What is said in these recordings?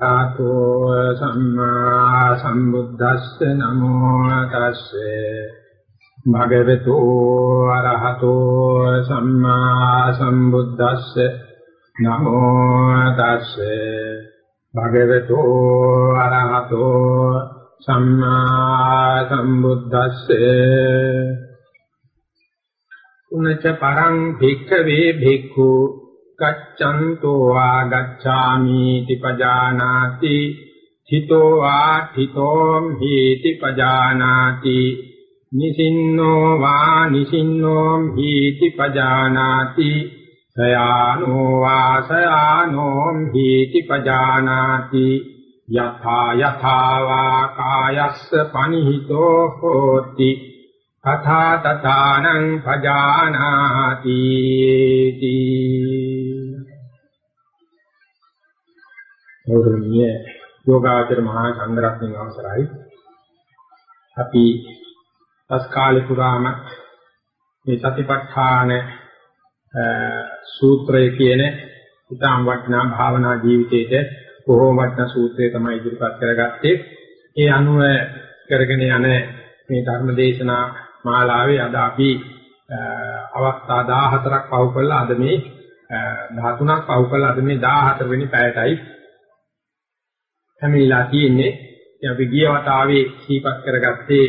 ආතෝ සම්මා සම්බුද්දස්ස නමෝ තස්සේ. භගවතු අරහතෝ සම්මා සම්බුද්දස්ස නමෝ තස්සේ. භගවතු අරහතෝ සම්මා සම්බුද්දස්සේ. උනච්ච පරං භික්ඛවේ භික්ඛු ගච්ඡන්තෝ ආගච්ඡාමි තිපජානාති හිතෝ වා හිතෝ හීති පජානාති නිසින්නෝ වා නිසින්නෝ හීති පජානාති සයානෝ වා සයානෝ හීති පජානාති යථා යථා වා කායස්ස පනිහිතෝ හෝති කථා තථානං පජානාති ගෞරවනීය යෝගාචර මහා සංඝරත්නයන් අවසරයි. අපි තස්කාලේ පුරාම මේ සතිපට්ඨාන සූත්‍රය කියන උදාම් වටනා භාවනා ජීවිතයේට බොහෝ වටනා සූත්‍රය තමයි ඉදිරිපත් කරගත්තේ. ඒ අනුව කරගෙන යන මේ ධර්ම දේශනා මාලාවේ අද අපි අවස්ථා 14ක් පවු කළා. අද මේ 13ක් පවු කළා. අද මේ 14 වෙනි පැයටයි හැමිලා තියෙන්නේ අපි ගිය වතාවේ සීපත් කරගත්තේ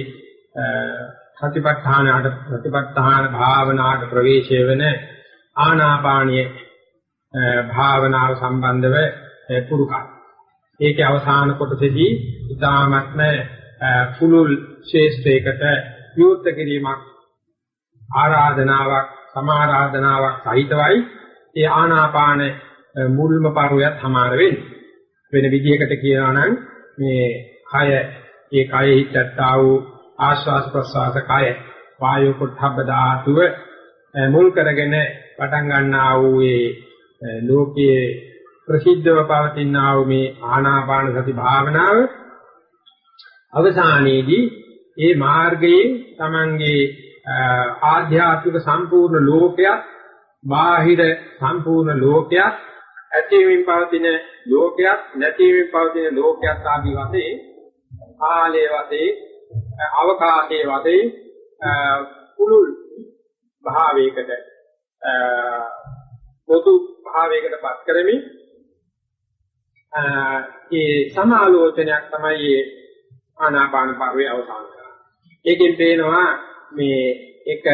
සතිපට්ඨානට සතිපට්ඨාන භාවනාවට ප්‍රවේශය වෙන ආනාපානීය භාවනාව සම්බන්ධව පුරුකා. ඒකේ අවසාන කොටසේදී ඉතාමත්ම පුලුල් ශේෂ්ඨයකට විවෘත කිරීමක් ආරාධනාවක් සමාරාධනාවක් සහිතවයි ඒ ආනාපාන මුල්ම පරුවයත් හමාර වෙන්නේ. වෙන විදිහකට කියනවා නම් මේ කය ඒ කයෙහි චත්තා වූ ආශ්වාස ප්‍රශ්වාස කය වායු පොට්ටබ්බ ධාතුව මුල් කරගෙන පටන් ගන්නා වූ ඒ ලෝකයේ ප්‍රසිද්ධව පවතිනා වූ මේ ආනාපාන සති භාවනාව අවසානයේදී ඒ මාර්ගයේ Tamange ආධ්‍යාත්මික සම්පූර්ණ ලෝකයක් බාහිර සම්පූර්ණ ලෝකයක් ඇතිවීම පවතින ලෝකයක් නැතිවීම පවතින ලෝකයක් ආදී වශයෙන් කාලයේ වශයෙන් අවකාශයේ වශයෙන් කුළුල් භාවයකට පොදු භාවයකට පත් කරමින් ඒ සමාලෝචනයක් තමයි ආනාපාන පරිවේ අවසන් කරන්නේ. ඒකෙන් පේනවා මේ එක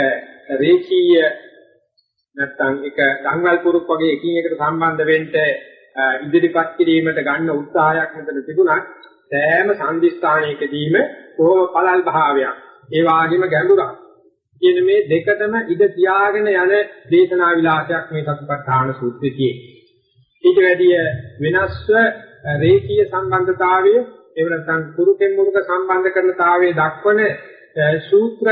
රේඛීය නැත්නම් එක සංවල් පුරුක් වගේ එකින් එකට සම්බන්ධ වෙන්න ඉදිරිපත් කිරීමට ගන්න උත්සාහයක් මෙතන තිබුණත් සෑම සම්දිස්ථානයකදීම කොහොම පළල් භාවයක් ඒ වගේම ගැඹුරක්. කියන මේ දෙකටම ඉඳ තියාගෙන යන දේශනා විලාසයක් මේ සතිපට්ඨාන සූත්‍රයේ ඊට වැඩිය වෙනස්ව රේඛීය සම්බන්ධතාවය එහෙම නැත්නම් කුරුකෙන් මුරුක සම්බන්ධ කරනතාවයේ දක්වන සූත්‍ර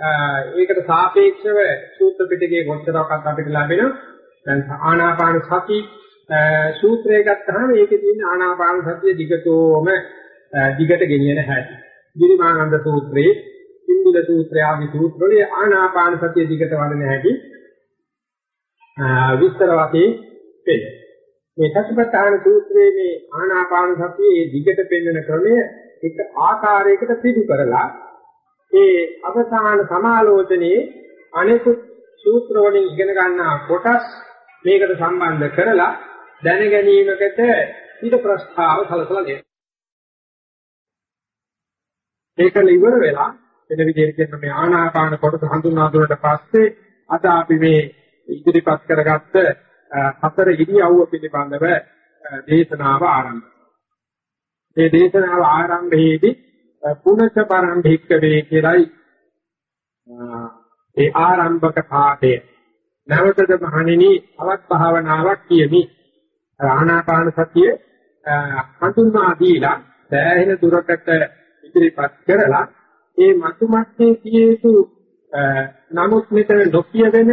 ඒකට සාපේක්ෂව සූත්‍ර පිටකයේ කොච්චරක්වත් අපිට ලැබෙන දැන් ආනාපාන සති සූත්‍රය ගත්තාම ඒකේ තියෙන ආනාපාන සතිය දිගටම දිගට ගෙනියන හැටි. ගිරිමානන්ද සූත්‍රයේ, ඉන්දිල සූත්‍රය ආදී සූත්‍රවල ආනාපාන සතිය දිගට වඩන හැටි විස්තර වශයෙන් පෙන්නනවා. මේ සතිපට්ඨාන සූත්‍රයේ මේ ආනාපාන සතියේ දිගට පෙන්වන ක්‍රමය එක ආකාරයකට සිදු කරලා ඒ අවසාන සමාලෝචනයේ අනෙකුත් සූත්‍ර වලින් ඉගෙන ගන්නා කොටස් මේකට සම්බන්ධ කරලා දැන ගැනීමකට ඊට ප්‍රස්තාව සලසලා දෙනවා. ඒකල ඉවර වෙලා වෙන විදිහට කියන මේ ආනාපාන කොටස හඳුන්වා දුන්නට පස්සේ අද අපි මේ ඉදිරිපත් කරගත්ත හතර ඉරියව්ව පිළිබඳව දේශනාව ආරම්භ මේ දේශනාව ආරම්භයේදී පුනච පරම් භික්කවේ කියලායි ඒ ආරම්භක පාඩය. නැවතද මහණෙනි අවත් භාවනාවක් කියමි. ආනාපාන සතිය හඳුන්වා දීලා සෑහෙන දුරකට ඉදිරිපත් කරලා ඒ මතුමත්යේ කියෙතු නමුත් මෙතන නොකිය වෙන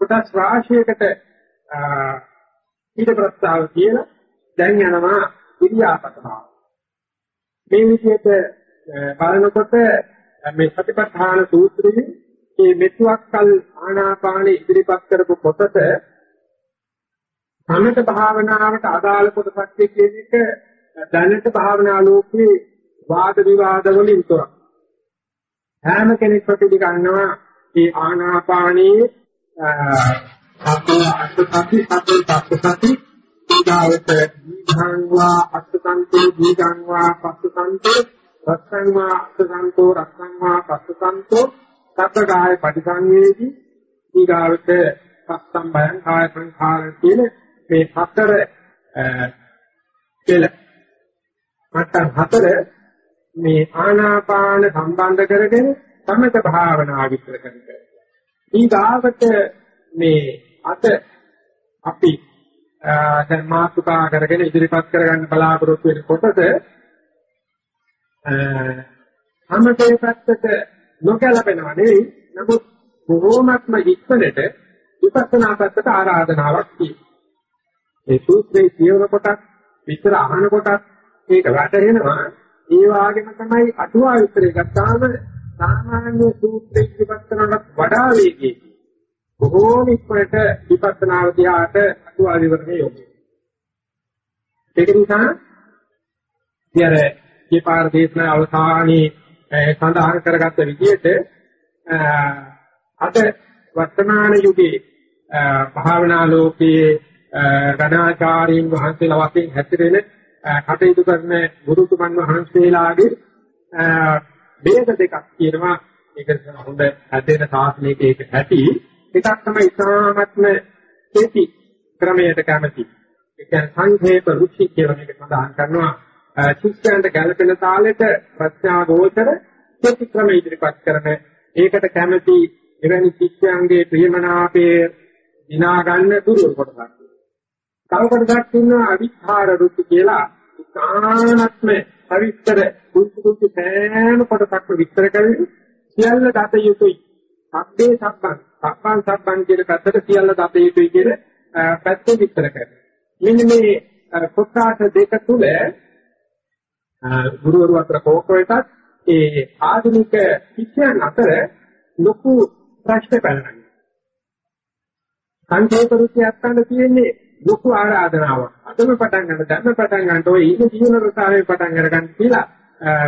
කොටස් රාශියකට ඊට ප්‍රස්තාව කියලා දැන් යනවා ඉරියාපතමාව මේ විදිහට බලනකොට මේ සතිපට්ඨාන සූත්‍රයේ මේ මෙතුක්කල් ආනාපාන ඉදිරිපත් කරපු පොතට සමත භාවනාවට අදාළ කොටසක් කියන එක දැනට භාවනා ලෝකේ වාද විවාද වලින් තොර. හැම කෙනෙක් ප්‍රතිගන්නවා මේ ආනාපානී සතෝ අත්සති සතෝ තත්සති ඊගාවට දීඝංවා අත්සන්තේ දීඝංවා පස්සන්තේ රක්ඛංවා අත්සන්තෝ රක්ඛංවා පස්සන්තෝ සත්කාය පටිසංවේදී ඊගාවට පස්සම් බයං කාය සංඛාර කියන මේ හතර කෙල මට්ටම් හතර මේ ආනාපාන සම්බන්ධ කරගෙන සමත භාවනා විස්තර කරනවා. ඊගාවට මේ අත අපි දැන් මාතුකා කරගෙන ඉදිරිපත් කරගන්න බලාපොරොත්තු වෙන කොටස සමතේ පැත්තට නොකැලපෙනවා නෙවෙයි නමුත් බොහෝමත්ම ඉක්මනට විපස්සනා පැත්තට ආරාධනාවක් තියෙනවා. ඒ සූත්‍රයේ කියවන කොටත් විතර අහන කොටත් ඒක වැටහෙනවා. ඒ වගේම තමයි අටුවා විතරේ ගත්තාම සාමාන්‍ය සූත්‍රයේ විපස්සනාවට වඩා වේගී. බොහෝම ඉක්මනට විපස්සනාව දිහාට අටුවා විවරණය යොමු. ඒක නිසා ඉතින් මේ පාර දේශනා අවසානයේ සඳහන් කරගත්ත විදිහට අද වර්තමාන යුගයේ භාවනා ලෝකයේ ගණාචාරීන් වහන්සේලා වශයෙන් හැසිරෙන කටයුතු කරන ගුරුතුමන් වහන්සේලාගේ ભેද දෙකක් කියනවා ඒක හොඳ හැදෙන සාසනයක ඒක ඇති එකක් තමයි ඉතාමත්ම කෙටි ක්‍රමයට කැමති ඒ කියන්නේ සංক্ষේප රුචි කියලා මේක සඳහන් කරනවා ශිෂ්‍යයන්ට ගැළපෙන තාලෙට ප්‍රඥා ගෝචර කෙටි ක්‍රම ඉදිරිපත් කරන ඒකට කැමති එවැනි ශිෂ්‍යයන්ගේ ප්‍රියමනාපයේ දිනා ගන්න දුර්වල කොටසක්. තව කොටසක් ඉන්නවා අවිචාර රුචි කියලා ඉතාමත්ම පවිත්‍ර කුංචු කුංචු සෑම කොටසක්ම විස්තර කරන්නේ සියල්ල දත යුතුයි. සබ්බේ සබ්බන් සබ්බන් සබ්බන් කියන පැත්තට සියල්ල දත යුතුයි කියන පැත්තේ විස්තර කරනවා. මෙන්න මේ කොටස දෙක තුල ගුරුවරු අතර කෝකෝයටත් ඒ ආධුනික ශිෂ්‍යයන් අතර ලොකු ප්‍රශ්න පැනනවා. සංකේත රුචියක් ගන්න තියෙන්නේ ලොකු ආරාධනාවක්. අදම පටන් ගන්න, ධර්ම පටන් ගන්නට ඔය ඉන්න ජීවන රසාවේ පටන් අරගන්න කියලා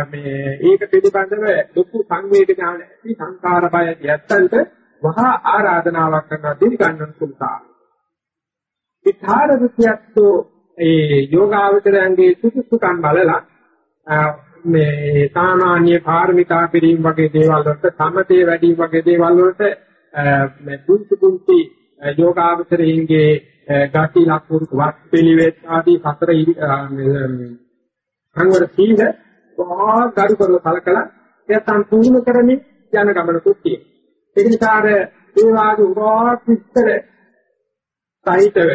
මේ ඒක පිළිබඳව ලොකු සංවේග ඥාන ඇති සංකාර බය යත්තන්ට වහා ආරාධනාවක් කරනවා දිවි ගන්නන් සුල්තා. විචාර රුචියත්ෝ ඒ යෝගාවචරයන්ගේ සුසුසුකම් බලලා මේ සාමාන්‍ය පාරමිතා පිරීම වගේ දේවල් වලට සමතේ වැඩි වගේ දේවල් වලට මේ පුංචි පුංචි යෝගාවචරයන්ගේ ගති ලක්ෂණ වත් පිළිවෙත් ආදී සතර අංගවල සීල බොහෝ ගරු කරලා කලකලා ඒ සම්පූර්ණ කරමින් යන ගමනකුත් තියෙනවා. ඒ නිසා අර ඒ වාගේ උගාවක් විස්තර සහිතව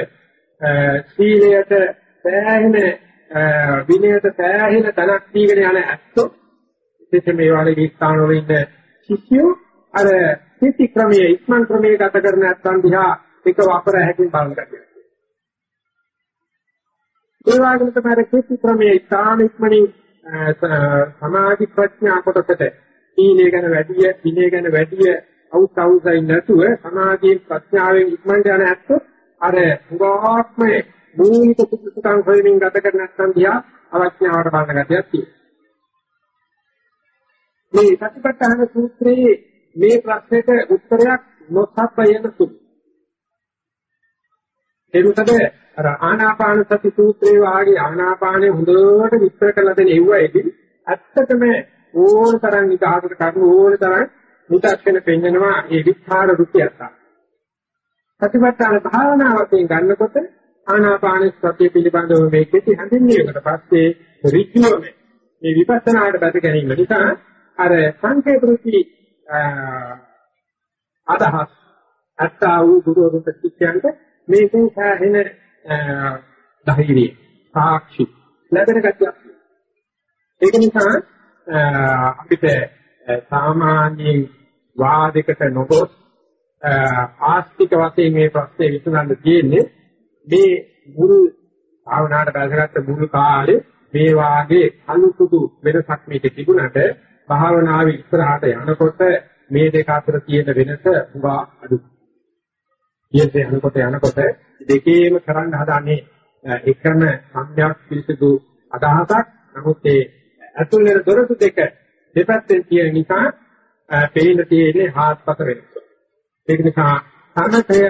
සීලයට සෑහෙන විනයට සෑහෙන තනක් දීගෙන යන ඇත්තෝ විශේෂ මේ වගේ ස්ථාන වල ඉන්න ශිෂ්‍යෝ අර සිටි ක්‍රමයේ ඉක්මන් ක්‍රමයේ ගත කරන නැත්නම් දිහා එක වපර හැකින් බලන ගැතියි. ඒ වගේම තමයි සිටි ක්‍රමයේ ස්ථාන ඉක්මනින් සමාධි ප්‍රඥා කොටසට සීලය ගැන වැඩි, විනය ගැන වැඩි අවුත් අවුසයි නැතුව සමාධියෙන් ප්‍රඥාවෙන් ඉක්මනට යන ඇත්තෝ අර උගාත්ම මූලික සුසුකම් හොයමින් ගත කර නැත්නම් දිහා අවඥාවට බලන ගැතියක් තියෙනවා. මේ සතිපට්ඨාන සූත්‍රයේ මේ ප්‍රශ්නෙට උත්තරයක් නොසප්පයන සුළු. එරුතද අර ආනාපාන සති සූත්‍රයේ වාගේ ආනාපානේ හොඳට විස්තර කරලා දෙන එව්වයිදී ඇත්තටම ඕන තරම් නිදහසට කරුණු ඕන තරම් මුතක්ෂණ පෙන්නනවා ඒ විස්තර රුචියක්. සතිපට්ඨාන භාවනාවෙන් ගන්නකොට ආනාපාන සතිය පිළිබඳව මේ කෙටි හඳුන්වීමකට පස්සේ ඍජුවම මේ විපස්සනාට බැස ගැනීම නිසා අර සංකේත රුචි අදහස් අත්තා වූ ගුරුවරුන්ට ශිෂ්‍යයන්ට මේකෙන් සෑහෙන ධෛර්යය සාක්ෂි ලැබෙන ගැටියක් ඒක නිසා අපිට සාමාන්‍යයෙන් වාදයකට නොගොස් ආස්තික වශයෙන් මේ ප්‍රශ්නේ විසඳන්න තියෙන්නේ මේ මුල් භාවනාවට බැසගත්ත මුල් කාලේ මේ වාගේ අනුසුදු වෙනසක් මේකේ තිබුණාට භාවනාවේ ඉස්සරහට යනකොට මේ දෙක අතර තියෙන වෙනස හුඟා අඩුයි. ඊයේ යනකොට යනකොට දෙකේම කරන්න හදන්නේ එකම සම්‍යක් පිළිසුදු අදහසක්. නමුත් ඒ ඇතුළේ දොරටු දෙක දෙපැත්තෙන් තියෙන නිසා පේන තියෙන්නේ හාත්පස වෙනස. ඒක නිසා සමතය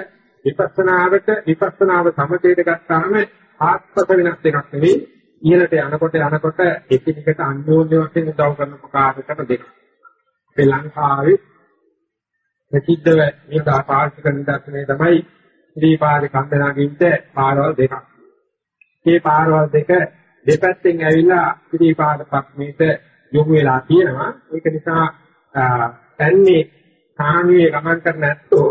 විපස්සනාවට විපස්සනාව සමතේට ගත්තාම හාත්පස වෙනස් දෙකක් නෙවෙයි ඉහළට යනකොට යනකොට එකිනෙකට අන්‍යෝන්‍ය වශයෙන් උදව් කරන ප්‍රකාශකට දෙක. මේ ලංකාවේ ප්‍රසිද්ධව මේ පාර්ශික නිදර්ශනය තමයි ශ්‍රීපාද කන්දනාගින්ට පාරවල් දෙකක්. මේ පාරවල් දෙක දෙපැත්තෙන් ඇවිල්ලා ශ්‍රීපාද පක්මේට යොමු වෙලා තියෙනවා. ඒක නිසා තන්නේ සාමියේ ගමන් කරන ඇත්තෝ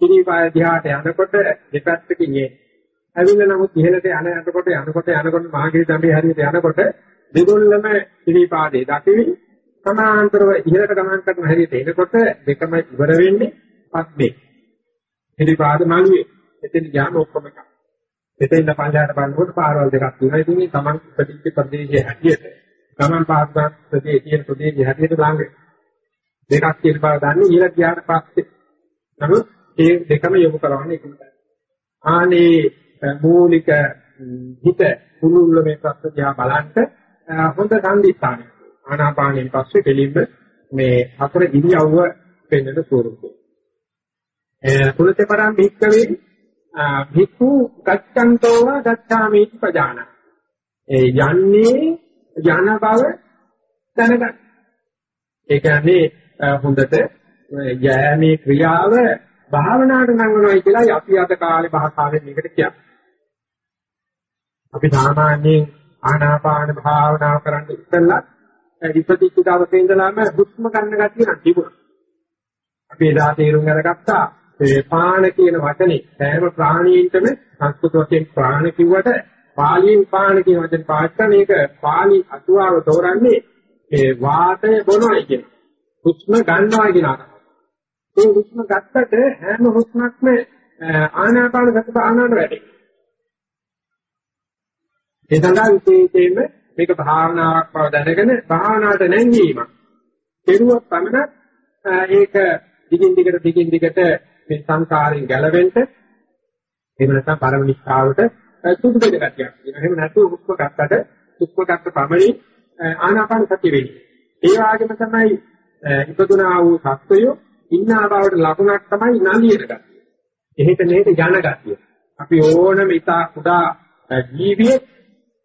ශ්‍රීපාද දිහාට යනකොට දෙපැත්තකින් එන්නේ. ඇවිල්ලා නමුත් ඉහළට යන යනකොට යනකොට යනකොට මහගිරි දඹේ හරියට යනකොට දෙගොල්ලම ශ්‍රීපාදේ දකිවි සමාන්තරව ඉහළට ගමන් කරන හැටියට එනකොට දෙකම ඉවර වෙන්නේ පස්සේ. ශ්‍රීපාද මාළුවේ එතන යාම ඔක්කොම එකක්. එතෙන් පල්ලයට බලනකොට පාරවල් දෙකක් තියෙනවා. ඉතින් මේ Taman ප්‍රතිච්ඡ ප්‍රදේශයේ හැටියට Taman පාස්දාත් ප්‍රදේශයේ තියෙන ප්‍රදේශයේ හැටියට ළඟ දෙකක් තියෙන බව දන්නේ ඊළ ගියාට පස්සේ. නමුත් මේ දෙකම යොමු කරවන්නේ එකම තැන. ආනේ මූලික හිත කුළුල්ල මේ ප්‍රශ්න දිහා බලන්න හොඳ සම්දිස්ථානය. ආනාපානයෙන් පස්සේ දෙලින්ම මේ හතර ඉරියව්ව පෙන්වන ස්වරූපය. ඒ පුරතේ පරම් භික්කවේ භික්ඛු ගච්ඡන්තෝව ගච්ඡාමි පජාන. ඒ යන්නේ යන බව දැනගන්න. ඒ කියන්නේ හොඳට යෑමේ ක්‍රියාව භාවනාවට නංගනවායි කියලා අපි අද කාලේ භාෂාවෙන් මේකට කියන්නේ. අපි සාමාන්‍යයෙන් ආනාපාන භාවනාව කරන්න ඉස්සෙල්ලා ඉපදිච්ච දවසේ ඉඳලාම හුස්ම ගන්න ගැතිය නම් තිබුණා. අපි එදා තේරුම් අරගත්තා ඒ පාණ කියන වචනේ සෑම ප්‍රාණීන්ටම සංස්කෘත වශයෙන් ප්‍රාණ කිව්වට පාලියෙන් පාණ කියන වචනේ පාවිච්චි කරන එක පාලි අතුවාව තෝරන්නේ ඒ වාතය බොනවයි කියන. හුස්ම ගන්නවා කියන අර්ථය. ඒ හුස්ම ගත්තට හැම හුස්මක්ම ආනාපාන සති භාවනාවට වැටේ. ඒ සඳහා විශේෂයෙන්ම මේක භාවනාවක් බව දැනගෙන භාවනාවට නැංවීම. කෙරුවොත් පමණ ඒක දිගින් දිගට දිගින් දිගට මේ සංකාරයෙන් ගැලවෙන්න එහෙම නැත්නම් පරමනිස්සාවට සුදු දෙක ගැටියක්. එහෙම නැතු හුස්ම ගත්තට හුස්ම ගත්ත පමණින් ආනාපාන සතිය වෙන්නේ. ඒ වගේම තමයි ඉපදුනා වූ සත්වය ඉන්නා බවට ලකුණක් තමයි නලියන ගතිය. එහෙට මෙහෙට යන ගතිය. අපි ඕනම ඉතා කුඩා ජීවියෙක්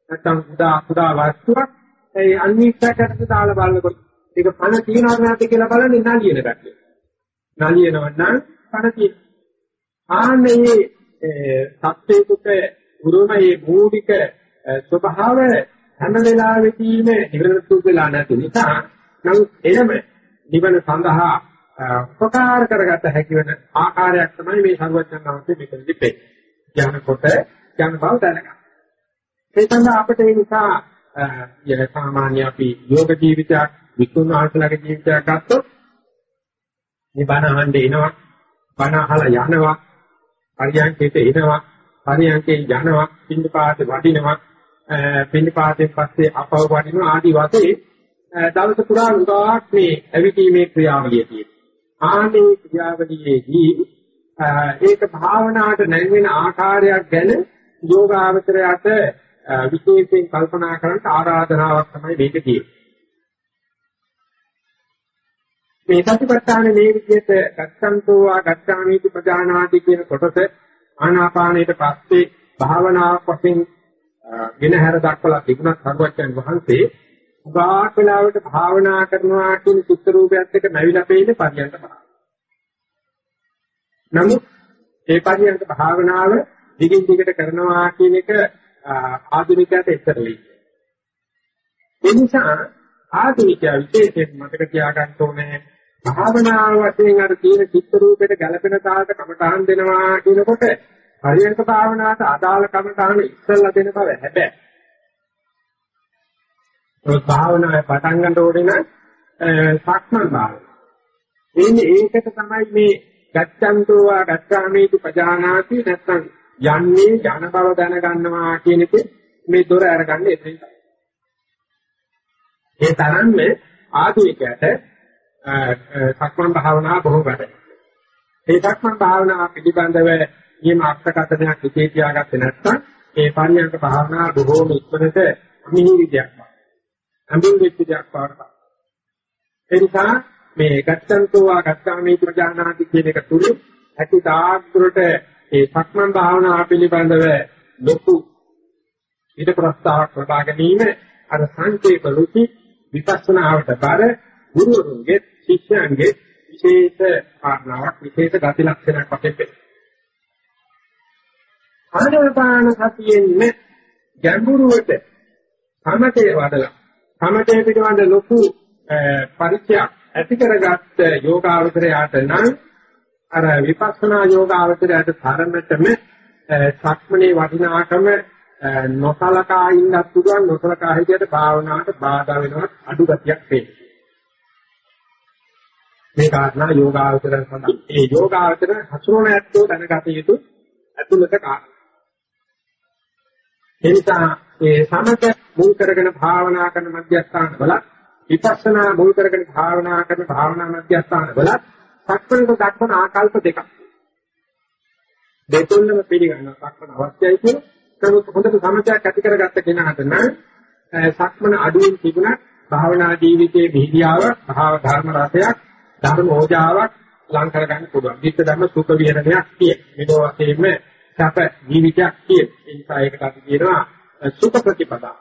නැත්නම් කුඩා කුඩා වස්තුවක් ඒ අනිත්‍යකට දාලා බලනකොට ඒක පණ තියනවද නැද්ද කියලා බලන්නේ නලියන ගතිය. නලියනව නම් පණ තියෙන. ආන්නේ සත්‍යයකට උරුමයේ මූලික ස්වභාව හැම වෙලාවෙදීම නිවනතු වෙලා නැති නිසා නම් එනම නිවන සඳහා උපකාර කරගත හැකි වෙන ආකාරයක් තමයි මේ සර්වඥාන්සේ මෙතනදි පෙන්නන්නේ. යනකොට යන බව දැනගන්න. ඒ සඳහා අපිට ඒ නිසා යන සාමාන්‍ය අපි යෝග ජීවිතයක් විකුණු ආසලක ජීවිතයක් ගත්තොත් මේ බණ අහන්න එනවා බණ අහලා යනවා පරියන්කේට එනවා පරියන්කේ යනවා පින්දපාතේ වඩිනවා පින්දපාතෙන් පස්සේ අපව වඩිනවා ආදි වශයෙන් දවස පුරා උදාක් මේ ඇවිදීමේ ක්‍රියාවලිය තියෙනවා. ආනේ ක්‍රියාවලියේදී ඒක භාවනාවට නැංවෙන ආකාරයක් ගැන යෝගාවචරයට විශේෂයෙන් කල්පනා කරන්න ආරාධනාවක් තමයි මේක කියන්නේ මේ සතිපට්ඨාන මේ විදිහට ගච්ඡන්තෝ වා ගච්ඡාමීති ප්‍රජානාති කියන කොටස ආනාපානයට පස්සේ භාවනාවක් වශයෙන් ගෙනහැර දක්වලා තිබුණත් සරුවච්චන් වහන්සේ උගාක් වෙලාවට භාවනා කරනවා කියන චිත්ත රූපයත් එක්ක නැවිලා පෙන්නේ පරියන්ක භාවනාව. නමුත් ඒ පරියන්ක භාවනාව දිගින් දිගට කරනවා කියන එක ආධුනිකයට එතරලයි. ඒ නිසා ආධුනිකයා විශේෂයෙන් මතක තියාගන්න ඕනේ භාවනාව වශයෙන් අර තියෙන චිත්ත රූපයට ගැළපෙන තාලට කමඨාන් දෙනවා කියනකොට හරියට භාවනාවට අදාළ කමඨාන ඉස්සල්ලා දෙන බව හැබැයි ඒ භාවනාවේ පටන් ගන්න ඕනේ නම් සක්මන් භාවනාව. එන්නේ ඒකට තමයි මේ ගච්ඡන්තෝ වා ගච්ඡාමේති පජානාති නැත්නම් යන්නේ ජන බව දැනගන්නවා කියන එක මේ දොර අරගන්න එතනින් තමයි. ඒ තරම්ම ආධුනිකයට සක්මන් භාවනාව බොහෝ වැඩ. ඒ සක්මන් භාවනාව පිළිබඳව ඊම අර්ථකථනයක් විශේෂ තියාගත්තේ නැත්නම් ඒ පරියන්ක භාවනා බොහෝම ඉක්මනට මිනිවිදයක් වගේ. අඳුන් වෙච්ච දෙයක් වගේ. ඒ නිසා මේ ගත්තන්තෝ ආගත්තාමේ ප්‍රජානාති කියන එක තුරු ඇති තාග්‍රට ඒ සක්මන් භාවනාව පිළිබඳව ලොකු ඊට ප්‍රස්තාවක් ලබා ගැනීම අර සංකේත රුචි විපස්සනාවට බර ගුරුවරුන්ගේ ශිෂ්‍යයන්ගේ විශේෂ කාරණාවක් විශේෂ ගති ලක්ෂණයක් වශයෙන් පෙන්නනවා. ආනාපාන සතියෙන්නේ ගැඹුරුවට සමතේ වඩලා සමතේ පිටවඳ ලොකු පරිචයක් ඇති කරගත්ත යෝගාවචරයට නම් අර විපස්සනා යෝගාවචරයට තරමටම සක්මනේ වටිනාකම නොසලකා ඉන්නත් පුළුවන් නොසලකා හිටියට භාවනාවට බාධා වෙනවා අඩු ගතියක් වෙන්නේ. මේ කාරණා යෝගාවචර සඳහන්. ඒ යෝගාවචර හසුරුවන ඇත්තෝ දැනගත යුතු අතුලත කාරණා. එනිසා ඒ සමත මුල් කරගෙන භාවනා කරන මධ්‍යස්ථාන වල විපස්සනා මුල් කරගෙන භාවනා කරන භාවනා මධ්‍යස්ථාන වල සක්මණට දක්වන ආකල්ප දෙකක්. දෙතුන්ම පිළිගන්න සක්මණ අවශ්‍යයි කියන නමුත් හොඳට සමතයක් ඇති කරගත්ත කෙනාට නම් සක්මණ අඩුවෙන් තිබුණත් භාවනා ජීවිතයේ බිහිදියාව භාව ධර්ම රසයක් ධර්ම ඕජාවක් ලං කර ගන්න පුළුවන්. විත්ත ධර්ම සුඛ විහරණයක් කිය. මේක වශයෙන්ම සැප ජීවිතයක් කිය. ඒ නිසා ඒකට අපි කියනවා සුඛ ප්‍රතිපදා.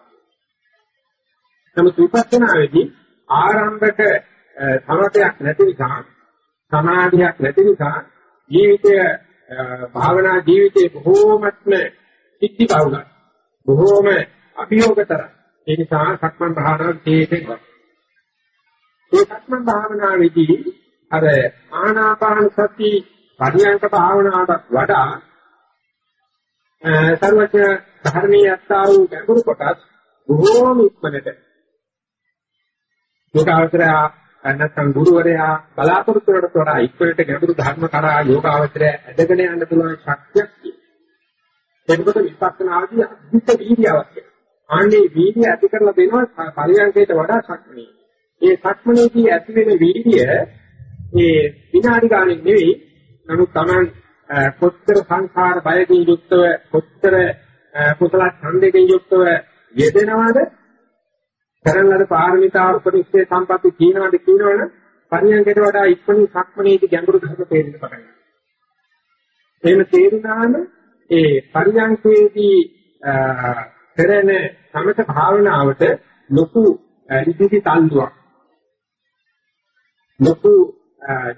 නමුත් විපස්සනාවේදී ආරම්භක සමතයක් නැති නිසා සමාධියක් නැති නිසා ජීවිතය භාවනා ජීවිතේ බොහෝමත්ම සිද්ධි බහුලයි. බොහෝම අභියෝගතර. ඒ නිසා සක්මන් භාවනාව තේරෙන්නේ ඒ සක්මන් භාවනාවේදී අර ආනාපාන සති පරියංක භාවනාවට වඩා සර්වඥ ධර්මීය අත්තා වූ ගැඹුරු කොටස් බොහෝම ඉක්මනට යෝගාවචරය නැත්නම් ගුරුවරයා බලාපොරොත්තු වලට වඩා ඉක්මනට ගැඹුරු ධර්ම කරා යෝගාවචරය ඇදගෙන යන්න පුළුවන් ශක්තියක් තියෙනවා. එතකොට විපස්සනාදී අද්භූත වීර්යය අවශ්‍යයි. ආන්නේ වීර්යය ඇති කරලා දෙනවා පරියංකයට වඩා ශක්තිය. ඒ සක්මනේදී ඇති වෙන වීර්යය ඒ විනාඩි ගානේ නෙවෙයි නමුත් Taman කොච්චර සංඛාර බයකින් යුක්තව කොච්චර කුසල ඡන්දයෙන් යුක්තව යෙදෙනවද කරන ලද පාරමිතා උපනිෂේ සම්පatti කියනවාද කියනවනම් පරියන්කට වඩා ඉක්මනින් සක්මනේදී ගැඹුරු ධර්ම තේරෙන්න පටන් ගන්නවා. එහෙම තේරුණාම ඒ පරියන්කේදී කරන සමත භාවනාවට ලොකු ඉදිරි තල්ලුවක් ලොකු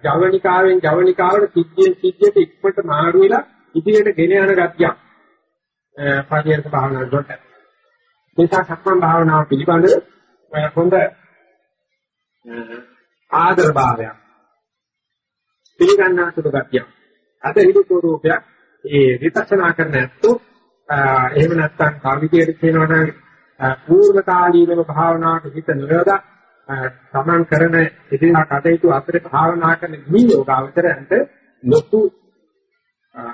ජවනිකාවෙන් ජවනිකාවට සිද්ධියෙන් සිද්ධියට ඉක්මනට මාරු වෙලා ඉදිරියට ගෙන යන ගතියක් පරියන්ක භාවනාවට. නිසා සක්මන් භාවනාව පිළිබඳව හොඳ ආදර භාවයක් පිළිගන්නා සුළු ගතියක්. අද හිදු ස්වරූපයක් ඒ විපස්සනා කරන ඇත්තෝ එහෙම නැත්නම් කාර්මිකයට කියනවා නම් පූර්ව කාලීනව භාවනාවට හිත නිරෝධ සමන් කරන ඉදිරියට කටයුතු අතර භාවනා කරන මේ යෝගාවචරයන්ට ලොකු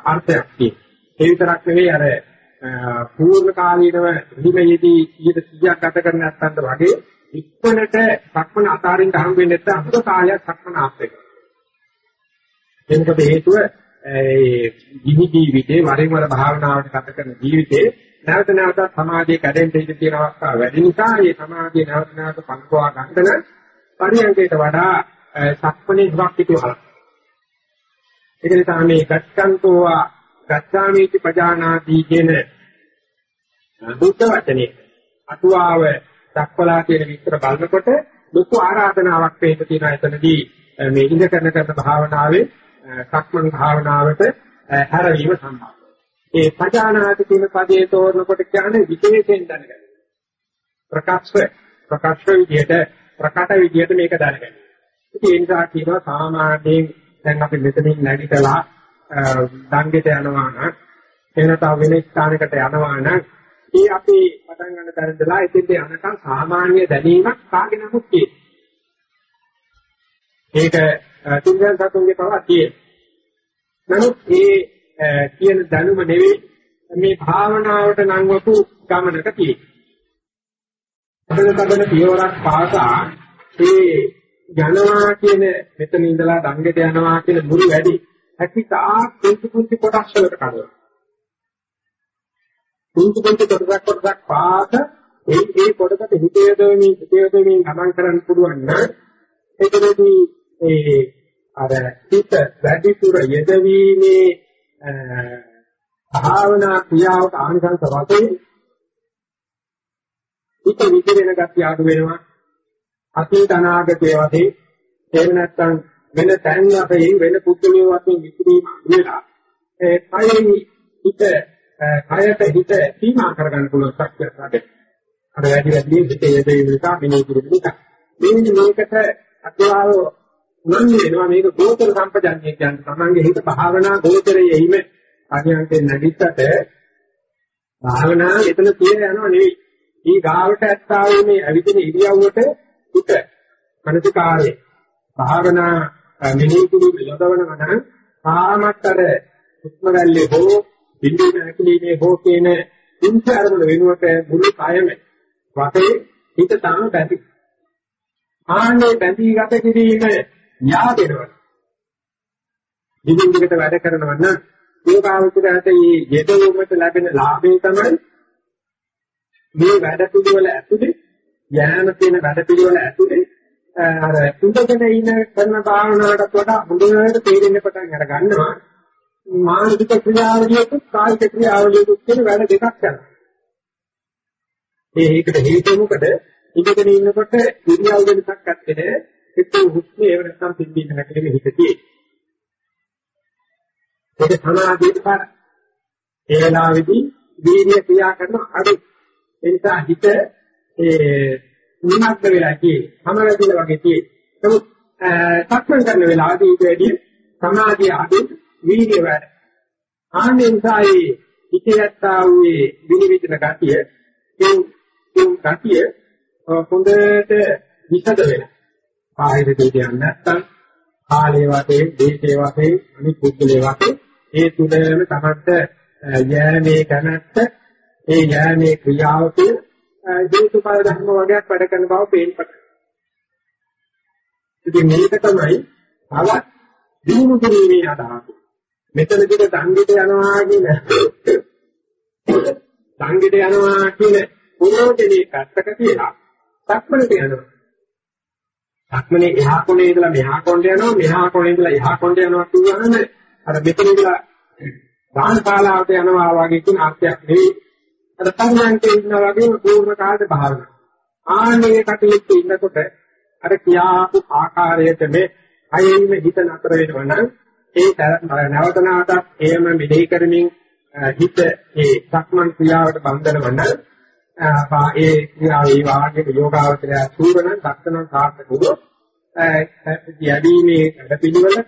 අර්ථයක් තියෙනවා. ඒ විතරක් නෙවෙයි අර පූර්ව කාලීනව හිමේදී 100ක් ගත කරන නැත්තන්ට වගේ ඉක්මනට සක්මන අතාරින්න හම් වෙන්නේ නැත්නම් අහුර කාලයක් සක්මන ආපේක. එන්නකොට හේතුව ඒ දිවි ජීවිතේ වරින් වර භාවනාවට ගත කරන ජීවිතේ නැවත නැවත සමාධිය කැඩෙන්න ඉඩ තියෙන අවස්ථා වැඩි නිසා මේ සමාධිය නැවත නැවත පංකවා ගන්න පරියන්කයට වඩා සක්මනේ දුක් පිටුවහල. ඒක නිසා මේ ගච්ඡන්තෝ ගච්ඡාමීති පජානාති කියන බුද්ධ වචනේ අටුවාව දක්වලා තියෙන විස්තර බලනකොට ලොකු ආරාධනාවක් වේද තියෙනවා එතනදී මේ ඉඳ කරන කරන භාවනාවේ සක්මන් භාවනාවට හැරවීම සම්බන්ධයි. ඒ පජානාති කියන පදයේ තෝරනකොට කියන්නේ විශේෂයෙන් දැනගන්න. ප්‍රකාශ ප්‍රකාශ විදියට ප්‍රකට විදියට මේක දැනගන්න. ඉතින් ඒ නිසා කියනවා සාමාන්‍යයෙන් දැන් අපි මෙතනින් නැගිටලා දංගෙට යනවා නම් එනතා වෙන ස්ථානයකට යනවා නම් ඒ අපි පටන් ගන්න තැනදලා එතෙන්ට යනකම් සාමාන්‍ය දැනීමක් කාගේ නමුත් තියෙනවා. ඒක තුන්වෙනි සතුන්ගේ පවා තියෙනවා. නමුත් මේ කියන දැනුම නෙවෙයි මේ භාවනාවට නංවපු ගමනක තියෙන්නේ. අදන තබන පියවරක් පාසා ඒ යනවා කියන මෙතන ඉඳලා දංගෙට යනවා කියන මුරු වැඩි හැකිතා කුංචි කුංචි කොටස් වලට කඩනවා. කුංචි කුංචි කොටසක් කොටසක් පාස ඒ ඒ කොටසට හිතේ දෙමින් හිතේ දෙමින් ගමන් කරන්න පුළුවන් නම් ඒකදී ඒ අර හිත වැඩිපුර යෙදවීමේ භාවනා ක්‍රියාවට ආනිසංස වශයෙන් හිත විදිරෙන ගතිය අඩු වෙනවා අතීත අනාගතයේ වශයෙන් එහෙම නැත්නම් වෙන තැන් වශයෙන් වෙන පුද්ගලිය වශයෙන් විසිරීම වෙලා ඒ කයෙහි හිත කයට හිත සීමා කරගන්න පුළුවන් ශක්තියක් ලැබෙනවා. අර වැඩි වැඩි හිතේ යෙදෙන නිසා මිනේ කිරෙන නිසා. මේ මේකට අත්වාව උනන් වෙනවා මේක ගෝචර සම්පජන්‍ය කියන්නේ තමන්ගේ හිත භාවනා ගෝචරයේ එීම අඥාන්තේ නැගිට්ටට භාවනා එතන තියෙන යනවා නෙවෙයි. මේ ගාවට ඇත්තා වූ මේ අවිදින ඉරියව්වට උත මනසිකාරයේ භාවනා මෙනෙහි කිරීම යොදවනවා නම් ආමත්තර උත්මගල්ලේ හෝ බින්දු නැතිලීමේ හෝ කියන ඉන්ස අරමුණ වෙනුවට මුළු කයම වතේ හිත තාම බැඳි. ආන්නේ බැඳී ගත කිරීම ඥාදෙනවා. දිගින් දිගට වැඩ කරනවා නම් යෝගාවචරයට මේ යෙදවීමට ලැබෙන ලාභය තමයි මේ වැඩ පිළිවෙල ඇතුලේ යෑම කියන වැඩ පිළිවෙල ඇතුලේ අර ඉඳගෙන ඉන්න කරන භාවනාවකට වඩා හොඳට තේරෙන්න පටන් අර ගන්නවා මානසික ක්‍රියාවලියකුත් කායික ක්‍රියාවලියකුත් කියන වැඩ දෙකක් යනවා. ඒ ඒකට හේතුව මොකද? ඉඳගෙන ඉන්නකොට ඉරියව් වෙනසක් ඇත්තේ හිත හුස්ම ඒව නැත්තම් පිම්බීම හැකලෙම හිත තියෙන්නේ. ඒක සමාධියට පාර. ඒ වෙලාවේදී වීර්ය ක්‍රියා කරන අඩු. ඒ නිසා හිත ඒ නිමග්න වෙලා තියෙන්නේ. සමවැදිලා වගේ තියෙන්නේ. නමුත් සක්මන් කරන වෙලාවදී ඊට වැඩි සමාධිය අඩු වීර්ය වැඩ. ආන්නේ නිසා ඒ හිතේත්තා වූ විනිවිදන ගතිය ඒ ඒ ගතිය හොඳට විසද වෙනවා. බාහිර දෙයක් නැත්තම් කාලේ වශයෙන්, දේශේ වශයෙන්, අනිත් පුද්ගලයේ වශයෙන් ඒ තුනම තමන්ට යෑමේ කැමැත්ත, ඒ යෑමේ ක්‍රියාව කියන හේතුඵල ධර්ම වගේක් වැඩ කරන බව පේන්න පටන් ඉතින් මේක තමයි තවත් දිනු කිරීමේ අදහස. මෙතනදිට සංගීත යනවා කියන සංගීත යනවා කියන ප්‍රයෝජනේ පැත්තක තියලා සක්මනට යනවා. සක්මනේ එහා කොනේ ඉඳලා මෙහා කොන්ට යනවා මෙහා කොනේ ඉඳලා එහා කොන්ට යනවා කියනහම අර මෙතන ඉඳලා දාන ශාලාවට යනවා වගේ කියන අර්ථයක් නෙවෙයි අර පරිණාමයේ ඉන්නා වගේම පූර්ණ කාලේ භාවනා. ආන්නේ කටයුතු ඉන්නකොට අර කියාපු ආකාරයට මේ අයෙම හිත නතර වෙනවා නම් ඒ නැවත නැවතත් එහෙම මෙහෙය කරමින් හිත ඒ සක්මන් ක්‍රියාවට බඳිනවා නම් ඒ ක්‍රියාවේ වාග්යේ යෝගාවචරය සූරණ දක්ෂණ සාර්ථක වුණොත් යැදීමේ වැඩ පිළිවෙල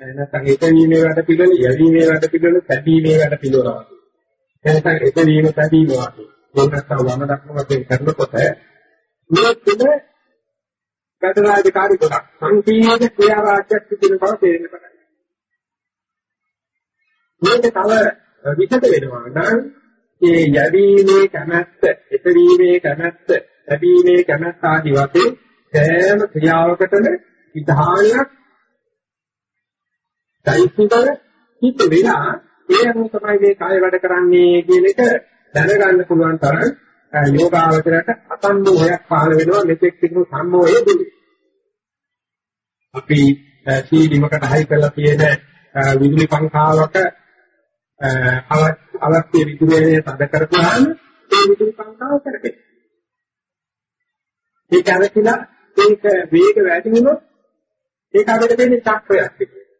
නැත්නම් ඒකීමේ වැඩ පිළිවෙල යැදීමේ වැඩ පිළිවෙල සැදීමේ වැඩ පිළිවෙල එතන එතනීම පැදීම වාගේ. මොනක්ද වම දක්ම වශයෙන් කරනකොට මේ තුන ගතනාධිකාරී ගොඩක් සංකීර්ණ ක්‍රියාවාක්‍යයක් තිබෙන බව තේරෙන්න පටන් මේක තව විකද වෙනවා නම් ඒ යැවීමේ කැමැත්ත, එතරීමේ කැමැත්ත, ලැබීමේ කැමැත්ත ආදී වශයෙන් සෑම ක්‍රියාවකටම විධානයක් දෛත්‍යවල හිත වෙලා ඒ අනුව තමයි මේ කාය වැඩ කරන්නේ කියන එක දැනගන්න පුළුවන් තරම් යෝගාවචරයට අසම්මෝහයක් පහළ වෙනවා මෙතෙක් තිබුණු සම්මෝහය දුරු. අපි සීලිමකට හයි කරලා තියෙන විදුලි පංඛාවක අවශ්‍ය විදුලිය තද කරපුවාම ඒ විදුලි පංඛාව කරකේ. ඒක අරකිලා ඒක වේග වැඩි වුණොත් ඒක අපිට දෙන්නේ චක්‍රයක් විදියට.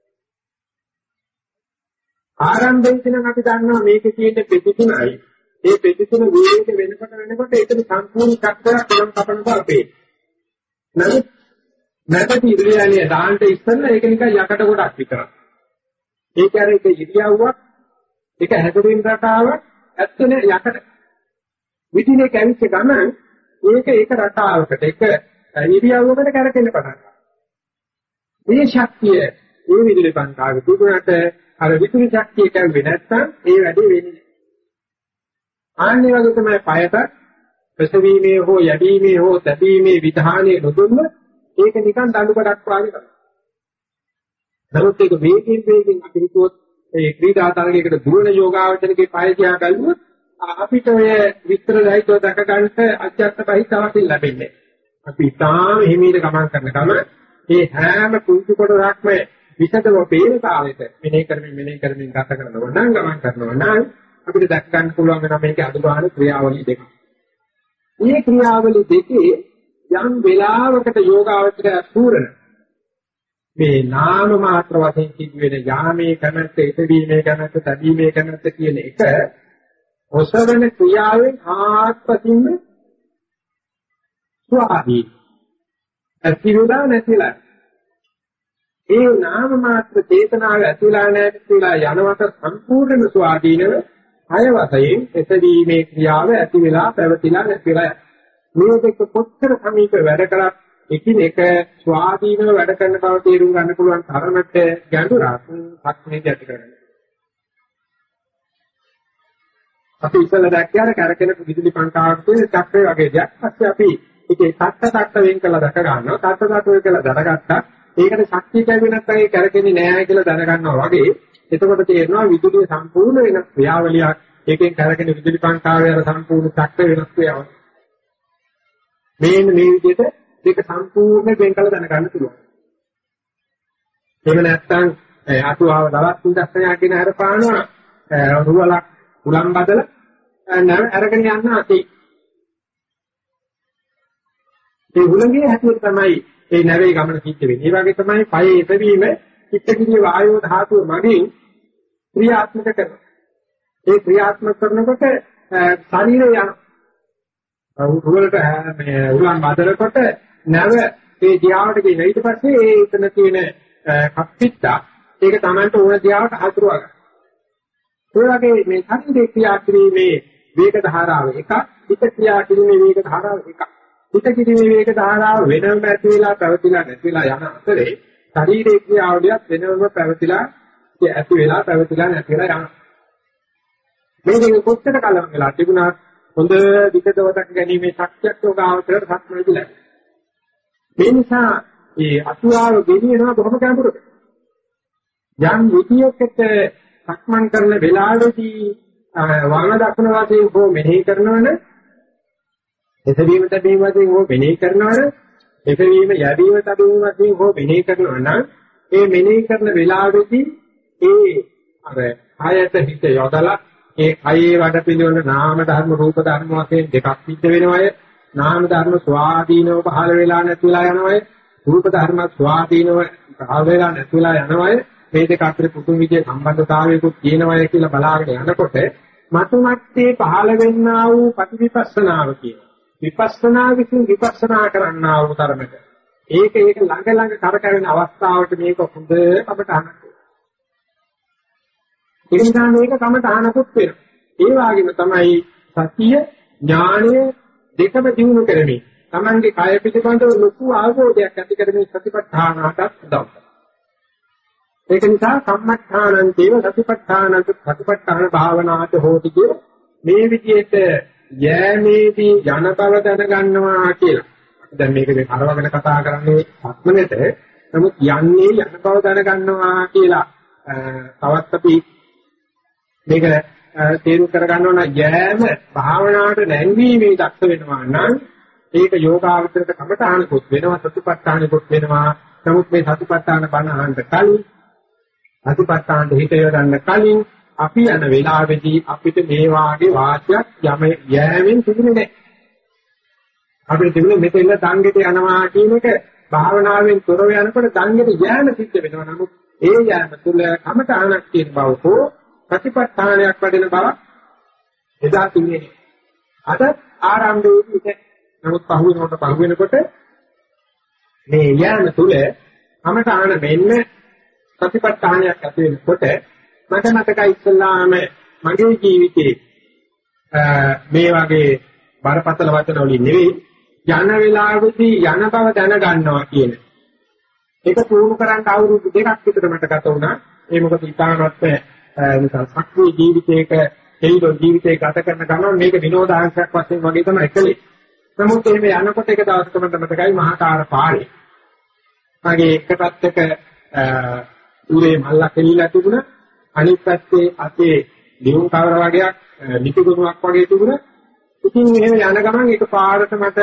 ආරම්භයේදී නම් අපි දන්නවා මේකේ තියෙන ප්‍රතිතුනයි ඒ ප්‍රතිතුන වේග වෙනකොට වෙනකොට ඒක සම්පූර්ණ චක්‍රයක් වෙනම කපන බව පේනවා. නමුත් නැකති ඉරියන්නේ දාන්නට ඉස්සෙල්ලා ඒක නිකන් යකට කොටක් විතරයි. ඒක අර ඒක ඉරියව්වක් ඒක හැදෙමින් රටාවක් ඇත්තනේ යකට. විදිනේ කැවිච්ච ගමන් ඒක ඒක රටාවකට ඒක ඉරියව්වකට කරකෙන්න පටන් ගන්නවා. මේ ශක්තිය මේ විදිහේ පන්කාවේ දුරුනට අර විතුරු ශක්තිය කැවෙන්නේ නැත්නම් ඒ වැඩේ වෙන්නේ නැහැ. ආන්නේ වගේ තමයි පයට ප්‍රසවීමේ හෝ යැවීමේ හෝ තැබීමේ විධානයේ නොදුන්න ඒක නිකන් දඬු කඩක් වගේ තමයි. නමුත් ඒක වේගින් වේගින් අපි හිතුවොත් ඒ ක්‍රීඩා තරගයකට දුවන යෝගාවචරකේ පය දිහා බැලුවොත් අපිට ඔය විස්තර සහිතව දැක ගන්නට අධ්‍යාත්ම බහිතාවක් ලැබෙන්නේ. අපි තාම හිමීට ගමන් කරන ගම මේ හැම කුංචු කොටසක්ම විසදව පේන කාලෙට මෙනේ කරමින් මෙනේ කරමින් ගත කරනවා නම් ගමන් කරනවා නම් අපිට දැක් ගන්න පුළුවන් වෙනවා මේකේ අදුගාන ක්‍රියාවලිය දෙකක්. මේ ක්‍රියාවලිය දෙකේ යම් වෙලාවකට යෝගාවචරය පූර්ණ මේ නාම මාත්‍ර වශයෙන් කිව්වෙන යාමේ කැමැත්ත, ඉදීමේ කැමැත්ත, තදීමේ කැමැත්ත කියන එක ඔසවන ක්‍රියාවෙන් ආත්පසින්ම ස්වාධීන. ඇතිවලා නැතිලා. ඒ නාම මාත්‍ර චේතනාව ඇතිවලා නැතිලා යනවට සම්පූර්ණ ස්වාධීනව හය වශයෙන් එසවීමේ ක්‍රියාව ඇති වෙලා පැවතිලා නැතිලා මේ දෙක කොච්චර සමීප වැඩ කරත් එකිනෙක ස්වාධීනව වැඩ කරන බව තේරුම් ගන්න පුළුවන් තරමට ගැඹුරක් සක්මනේ ඇති කරගන්න. අපි ඉස්සෙල්ලා දැක්කේ අර කරකෙන විදුලි පංකාවක් තියෙන චක්‍රය වගේ දෙයක්. ඊපස්සේ අපි ඒකේ තත්ත තත්ත වෙන් කළා දැක ගන්නවා. තත්ත තත්ත වෙන් කළා දැනගත්තා. ඒකට ශක්තිය ලැබෙනත් අය කරකෙන්නේ නැහැ කියලා දැනගන්නවා වගේ. එතකොට තේරෙනවා විදුලිය සම්පූර්ණ වෙන ක්‍රියාවලියක්. ඒකෙන් කරකෙන විදුලි පංකාවේ අර සම්පූර්ණ චක්‍ර වෙනස් ක්‍රියාවක්. මේන්න මේ විදිහට ඒක සම්පූර්ණ වෙන් කළ දැනගන්න පුළුවන්. එහෙම නැත්නම් අතුආව දවස් තුන්දස්සනයක් කියන හැර පානවා රුවලක් උලම් බදලා නැව අරගෙන යන්න ඇති. ඒ උලංගේ හැටියට තමයි ඒ නැවේ ගමන සිද්ධ වෙන්නේ. ඒ වගේ තමයි පයේ එසවීම චිත්තකිරිය වායෝ ධාතුව මගින් ක්‍රියාත්මක කරනවා. ඒ ක්‍රියාත්මක කරනකොට ශරීරය යන රුවලට මේ උලන් බදලකොට නැව ඒ දියාවට ගිහින් ඊට පස්සේ ඒ එතන තියෙන කප්පිට්ටා ඒක Tamanට ඕන දියාවට හසුරුවා ගන්න. ඒ වගේ මේ ශරීරේ ක්‍රියා කිරීමේ වේග ධාරාව එකක්, හිත ක්‍රියා කිරීමේ වේග ධාරාව එකක්. හිත කිරීමේ වේග ධාරාව වෙනම ඇති වෙලා පැවතිලා නැති වෙලා යන අතරේ ශරීරේ ක්‍රියාවලියත් වෙනම පැවතිලා ඇති වෙලා පැවතිලා නැති වෙලා යනවා. මේ දෙක කොච්චර කාලයක් වෙලා තිබුණා හොඳ විකදවතක් ගැනීමේ ශක්තියක් යෝගාවචරයට සක්මනදී ලැබෙනවා. මේ නිසා ඒ අතුආව ගෙනියනවා බොහොම ගැඹුරට. යම් විදියකට සක්මන් කරන වෙලාවේදී වර්ණ දක්වන වාසිය හෝ මෙනෙහි කරනවනේ එසවීම තැබීම වශයෙන් හෝ මෙනෙහි කරනවනේ එසවීම යැවීම තැබීම වශයෙන් හෝ මෙනෙහි කරනවා නම් ඒ මෙනෙහි කරන වෙලාවේදී ඒ අර ආයත හිත යොදලා ඒ කයේ වැඩ පිළිවෙල නාම ධර්ම රූප ධර්ම වශයෙන් දෙකක් සිද්ධ වෙනවය නාම ධර්ම ස්වාධීනව පහළ වෙලා නැතිලා යනවය. රූප ධර්ම ස්වාධීනව පහළ වෙලා නැතිලා යනවය. මේ දෙක අතර පුදුම විදිහේ සම්බන්ධතාවයකුත් තියෙනවය කියලා බලාගෙන යනකොට මතුමැත්තේ පහළ වෙන්නා වූ ප්‍රතිවිපස්සනාව කියන විපස්සනා විසින් විපස්සනා කරන්නා වූ තරමට ඒක ඒක ළඟ ළඟ කරකැවෙන අවස්ථාවට මේක හොඳ කමටහනක් ඒ නිසා මේක කමටහනකුත් වෙනවා. ඒ වගේම තමයි සතිය ඥානය දෙකම දිනු කරමින් Tamange කය පිළිබඳව ලොකු අවබෝධයක් ඇති කරමින් සතිපට්ඨානකට උදව් කරනවා. ඒක නිසා සම්මත්ථානං දේව සතිපට්ඨානං සතිපට්ඨාන භාවනාත හෝති කිය මේ විදිහට යෑමේදී යන බව දැනගන්නවා කියලා. දැන් මේක මේ කරවගෙන කතා කරන්නේ සක්මනේට නමුත් යන්නේ යන බව දැනගන්නවා කියලා තවත් අපි මේක තේරුම් කරගන්න ඕන යෑම භාවනාවට නැංවීමේ දක්ෂ වෙනවා නම් ඒක යෝගාවචරයට කමඨානකුත් වෙනවා සතිපට්ඨානකුත් වෙනවා. නමුත් මේ සතිපට්ඨාන බණ අහන්න කලින් සතිපට්ඨාන හිත යොදන්න කලින් අපි යන වෙලාවේදී අපිට මේ වාගේ වාක්‍යයක් යම යෑමෙන් තිබුණේ නැහැ. අපිට තිබුණේ මෙතෙල්ල සංගෙට යනවා කියන එක භාවනාවෙන් තොරව යනකොට සංගෙට යෑම සිද්ධ වෙනවා. නමුත් ඒ යෑම තුළ කමඨානක් කියන බව හෝ ප්‍රතිපත්තානයක් වැඩෙන බව එදා තිබුණේ. අද ආරම්භයේදී ඒක නමුත් පහු වෙනකොට පහු වෙනකොට මේ යාන තුල අමතාන මෙන්න ප්‍රතිපත්තානයක් ඇති වෙනකොට මට මතකයි ඉස්සල්ලාම මගේ ජීවිතේ මේ වගේ බරපතල වචන වලින් නෙවෙයි යන වෙලාවෙදී යන බව දැනගන්නවා කියන ඒක පුහුණු කරන්න අවුරුදු දෙකක් විතර මට ගත වුණා ඒ මොකද ඉතාමත් නිසා සක්‍රීය ජීවිතයක හේතුව ජීවිතේ ගත කරන ගමන් මේක විනෝදාංශයක් වශයෙන් වගේ තමයි කළේ. නමුත් එහෙම යනකොට එක දවසක මට මතකයි මහාකාර පාරේ. මගේ එක පැත්තක උරේ මල්ලක් එලිලා තිබුණා. අනිත් පැත්තේ අතේ දියුම් කවර වගේක් නිකුණුවක් වගේ තිබුණා. ඉතින් එහෙම යන ගමන් ඒක පාරට මට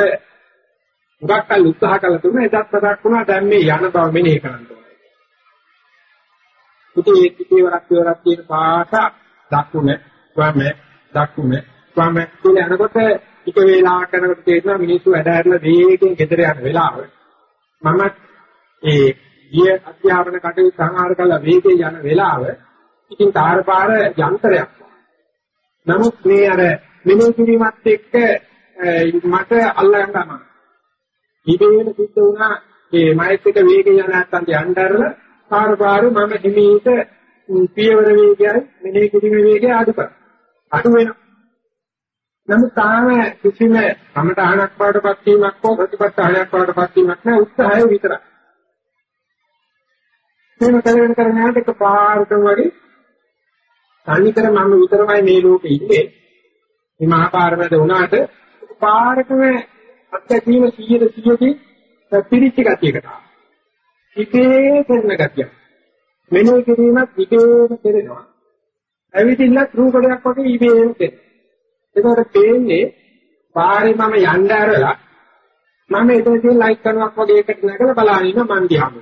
උගක් කල් උත්සාහ කළා තුන එදත් පදක් වුණා දැන් මේ යන බව මෙනෙහි කරන්න ඕනේ. ඉතින් ඒ කිවරක් කිවරක් කියන පාට දකුණ වම දකුණ වම කියලා යනකොට ටික වේලාවක් යනකොට තේරෙනවා මිනිස්සු වැඩ හැරලා වේගෙන් ගෙදර යන වෙලාව. මම ඒ ගිය අධ්‍යාපන කටයුතු සංහාර කළා වේගෙන් යන වෙලාව ඉතින් තාරපාර යන්ත්‍රයක්. නමුත් මේ අර මෙනෙහි කිරීමත් එක්ක මට අල්ලගන්න අමාරුයි. ඉබේම සිද්ධ වුණා මේ මයිත් එක වේගය යන නැත්තන් යnderලා පාරපාර මම හිමීට පියවර වේගයයි මෙනෙහි කිරීමේ වේගය අඩු කරා. අඩු වෙනවා. නමුත් තාම කිසිම කමටහනක් පාඩපත් වීමක් හෝ ප්‍රතිපත්තාණයක් පාඩපත් වීමක් නෑ උත්සාහය විතරයි. මේක කරගෙන කරගෙන යනකොට එක පාරටම වගේ තනිකර මම විතරමයි මේ ලෝකේ ඉන්නේ. මේ මහා පාරමද වුණාට පාරටම අත්‍යවශ්‍යම 100 100 පිරිච්ච ගතියකට ආවා. ඉතේ කරන ගතිය. මෙනෙහි කිරීමත් ඉතේම කරනවා. ඇවිදින්නත් රූපඩයක් වගේ ඉබේම කරනවා. ඒකට පේන්නේ පාරේ මම යන්න ඇරලා මම එතනදී ලයික් කරනවක් වගේ එකට නැගලා බලාගෙන ඉන්න මන් දිහාම.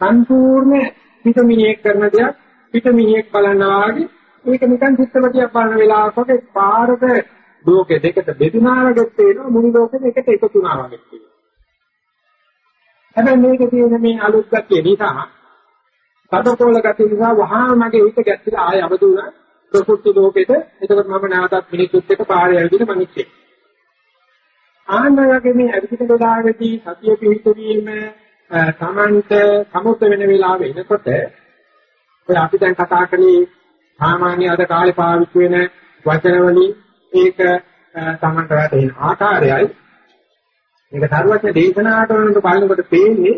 සම්පූර්ණ පිටමිනියෙක් කරන දෙයක් පිටමිනියෙක් බලනවා වගේ මේක නිකන් චිත්තපටියක් බලන වෙලාවක වගේ පාරක ලෝකෙ දෙකට බෙදුනා වගේ පේනවා මුළු ලෝකෙම එකට එකතු වුණා වගේ පේනවා. හැබැයි මේක තියෙන මේ අලුත් ගැතිය නිසා පදකෝල ගැතිය නිසා වහා මගේ හිත ගැතිලා ආය අවදුණා ප්‍රකෘති ලෝකෙට එතකොට මම නැවතත් මිනිස්සුත් එක්ක පාරේ ඇවිදින මිනිස්සෙක්. ආන්නයගේ මේ අවිසිත දොඩාවේදී සතිය පිහිටවීම තමන්ට සමුත් වෙන වෙලාව එනකොට ඔය අපි දැන් කතා කරන්නේ සාමාන්‍ය අද කාලේ පාවිච්චි වෙන වචන වලින් ඒක තමන්ට වැටෙන ආකාරයයි මේක සර්වඥ දේශනාවට වුණත් බලනකොට පේන්නේ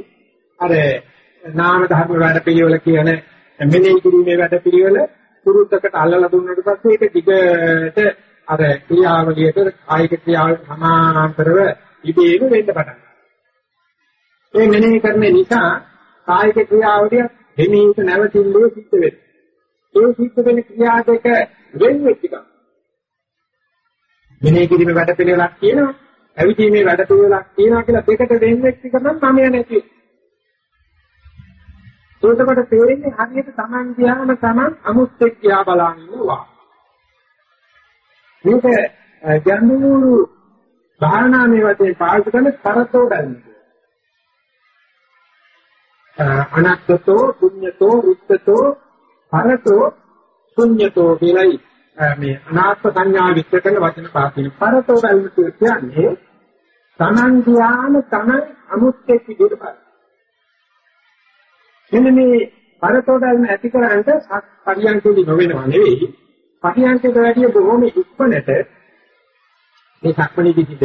අර නාම ධර්ම වැඩ පිළිවෙල කියන මෙනෙහි කිරීමේ වැඩ පිළිවෙල පුරුද්දකට අල්ලලා දුන්නාට පස්සේ ඒක දිගට අර ක්‍රියාවලියට කායික ක්‍රියාවලට සමාන්තරව ඉබේම වෙන්න පටන් ගන්නවා. මේ මෙනෙහි කරන නිසා කායික ක්‍රියාවලිය දෙමීට නැවතිල්ලේ සිද්ධ වෙනවා. ඒ සිද්ධ වෙන ක්‍රියා දෙක වෙන වෙච්ච එක. මෙනෙහි කිරීමේ වැඩ පිළිවෙලක් කියනවා. ඇවිදීමේ වැඩ පිළිවෙලක් කියනවා කියලා දෙකට වෙන වෙච්ච එක නම් මම නැති. එතකොට තේරෙන්නේ හරියට Taman ගියාම Taman අමුස්සෙක් ගියා බලන් ඉන්නවා. මේක ගැඹුරු භාවනාමය වශයෙන් පාවිච්චි කරන පරතෝ ගන්න. අනත්තතෝ පුඤ්ඤතෝ රුත්තතෝ පරතෝ පුඤ්ඤතෝ කියලායි මේ අනාත්ම සංඥා විස්තර කරන වචන පාස්තින පරතෝ ගන්න කියන්නේ Taman ගියාම Taman අමුස්සෙක් විදිහට මෙන්න මේ පරතෝඩල්ම ඇති කරාන්ට පරියන්කේදී නොවෙනව නෙවෙයි. පරියන්කේට වැඩිය බොහොම ඉක්මනට මේ සක්මණේදී සිට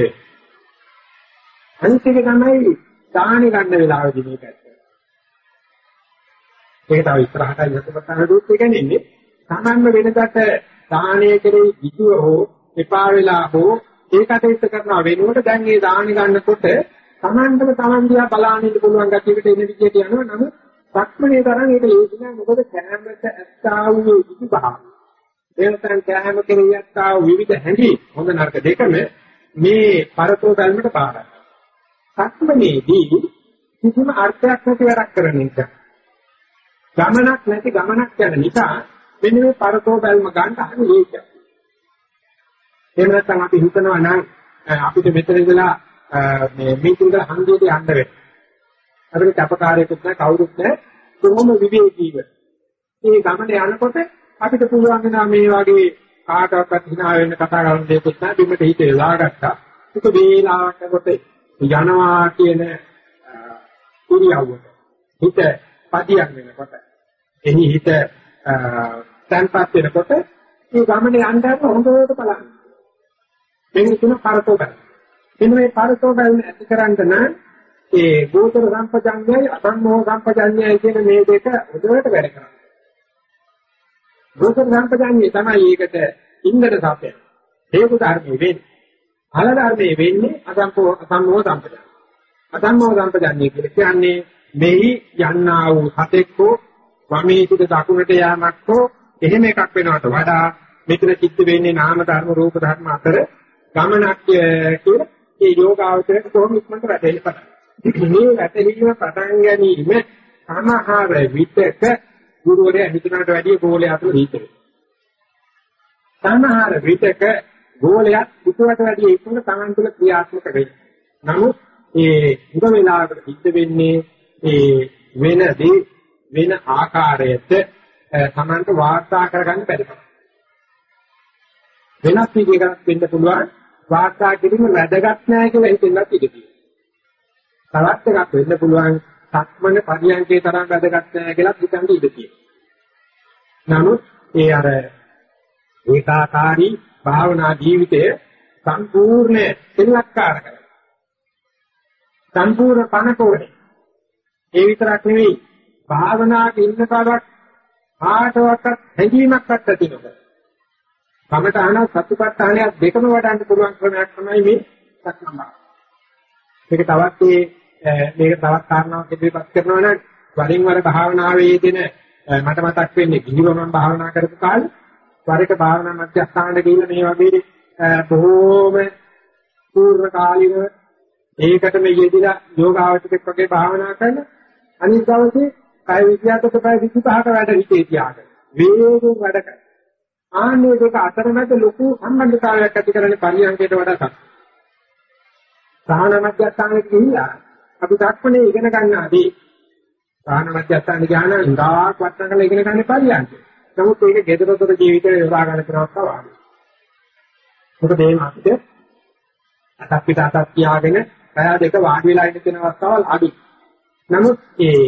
අනිත් එක තමයි දාහන ගන්න වෙලාවදී මේක ඇත්ත. ඒක තව ඉස්සරහට යොදපතන දුක් කියන්නේ. සාමාන්‍ය වෙනකට දාහනය කෙරෙහි විදුව හෝ එපා වෙලා හෝ ඒකට ඉස්ස කරනවා වෙනුවට දැන් මේ දාහන ගන්නකොට Tamanටම Taman දිහා බලාගෙන ඉන්න පුළුවන් ගැටියකට එන විදියට යනවා නමුත් සක්මනේ තරම් ඒක ලේසි නෑ මොකද කැමරට ඇත්තා වූ විවිධභාව. එනතන කැමර කෙරෙහි ඇත්තා වූ විවිධ හැඟි හොඳ නරක දෙකම මේ පරතෝ ධර්මයට පාරයි. සක්මනේදී කිසිම අර්ථයක් නැති වැඩක් කරන නිසා ගමනක් නැති ගමනක් යන නිසා මෙන්න මේ පරතෝ බැල්ම ගන්න හරි ලේසියි. එහෙම නැත්නම් අපි හිතනවා නම් අපිට මෙතන ඉඳලා මේ මේකින්ද හන්දියට යන්න වෙනවා. අපිට කැපකාරයෙකුත් නැහැ කවුරුත් නැහැ කොහොම විවේකීව. මේ ගමන යනකොට අපිට පුළුවන් වෙනා මේ වගේ කාටවත් hina වෙන්න කතා කරන දෙයක් නැහැ බිමට හිතේ ලාගත්තා. ඒක වේලාවකට යනවා කියන ඉරියව්වට හිත පදියක් වෙනකොට එහි හිත තන්පත් වෙනකොට මේ ගමනේ යන්න හොඳට බලන්න. මේක තුන පරතෝ ගන්න. එන්න මේ පරතෝ ගන්න ඇති කරන්න නම් ඒ ගෝචර සම්පජඤ්ඤයයි අසම්මෝහ සම්පජඤ්ඤයයි කියන මේ දෙක උදේට වැඩ කරනවා. ගෝචර සම්පජඤ්ඤය තමයි ඒකට ඉන්දර සාපය. හේතු ධර්මයේ වෙන්නේ. ඵල ධර්මයේ වෙන්නේ අසම්මෝහ අසම්මෝහ සම්පජඤ්ඤය. අසම්මෝහ සම්පජඤ්ඤය කියන්නේ මෙහි යන්නා වූ සතෙක්කෝ වමේ සිට දකුණට යාමක් හෝ එහෙම එකක් වෙනවට වඩා මෙතන සිද්ධ වෙන්නේ නාම ධර්ම රූප ධර්ම අතර ගමනක් කියලා ඒ යෝගාවචරයට කොහොම ඉක්මනට වැටෙන්න පටන් මේ වැටෙීම පටන් ගැනීම සමහර විටක ගුරුවරයා හිතනට වැඩිය ගෝලයා අතර හිතේ. සමහර විටක ගෝලයක් පිටුවට වැඩිය ඉක්මනට Taman තුළ ක්‍රියාත්මක වෙනවා. නමුත් ඒ උග වේලාවකට සිද්ධ වෙන්නේ ඒ වෙනදී වෙන ආකාරයට Tamanට වාර්තා කරගන්න බැරි කම. වෙනස් විදිහකට වෙන්න පුළුවන් වාර්තා කිරීම වැදගත් නැහැ කියලා හිතෙන්නත් ඉඩ තියෙනවා. තවත් එකක් වෙන්න පුළුවන් සක්මන පරියන්කේ තරම් වැදගත් නැහැ කියලා හිතන්න ඉඩ තියෙනවා. නමුත් ඒ අර ඒකාකාරී භාවනා ජීවිතය සම්පූර්ණ සෙල්ලක්කාර කරනවා. සම්පූර්ණ පණකෝනේ. ඒ විතරක් නෙවෙයි භාවනාවේ ඉන්න කාලයක් ආටවත් හැඟීමක්වත් ඇති නොකර. කමඨාන සතිපට්ඨානය දෙකම වඩන්න පුළුවන් ක්‍රමයක් තමයි මේ සක්මන් භාවනාව. මේක තවත් මේ මේක තවත් කාරණාවක් ඉදිරිපත් කරනවා නම් වරින් වර භාවනාවේ දෙන මට මතක් වෙන්නේ ගිහිවම භාවනා කරපු කාලේ වරක භාවනා මධ්‍යස්ථානට ගිහිල්ලා මේ වගේ බොහෝම පූර්ව කාලින ඒකටම යෙදিলা යෝගාවචකෙක් වගේ භාවනා කරන අනිත් දවසේ කය විද්‍යාවකට පැය 25ක වැඩ හිතේ තියාගෙන වේගයෙන් වැඩ කරන ආන්නේ දෙක අතරමැද ලොකු සම්බන්ධතාවයක් ඇති කරන්නේ පරියන්කයට වඩා සක්. සාහන මධ්‍යස්ථානෙට ගිහිල්ලා අපි දක්වනේ ඉගෙන ගන්නාදී සාහන මධ්‍යස්ථානෙ ගියාන ඉඳාක් වටන කරලා ඉගෙන ගන්න පරියන්කය. නමුත් ඒක ගෙදරතොර ජීවිතේ යොදා ගන්න කරවක් තමයි. මොකද මේ මාසිට අතක් පිට අතක් තියාගෙන පැය දෙක වාඩි වෙලා ඉන්න තියෙන අවස්ථාවල් අඩුයි. නමුත් ඒ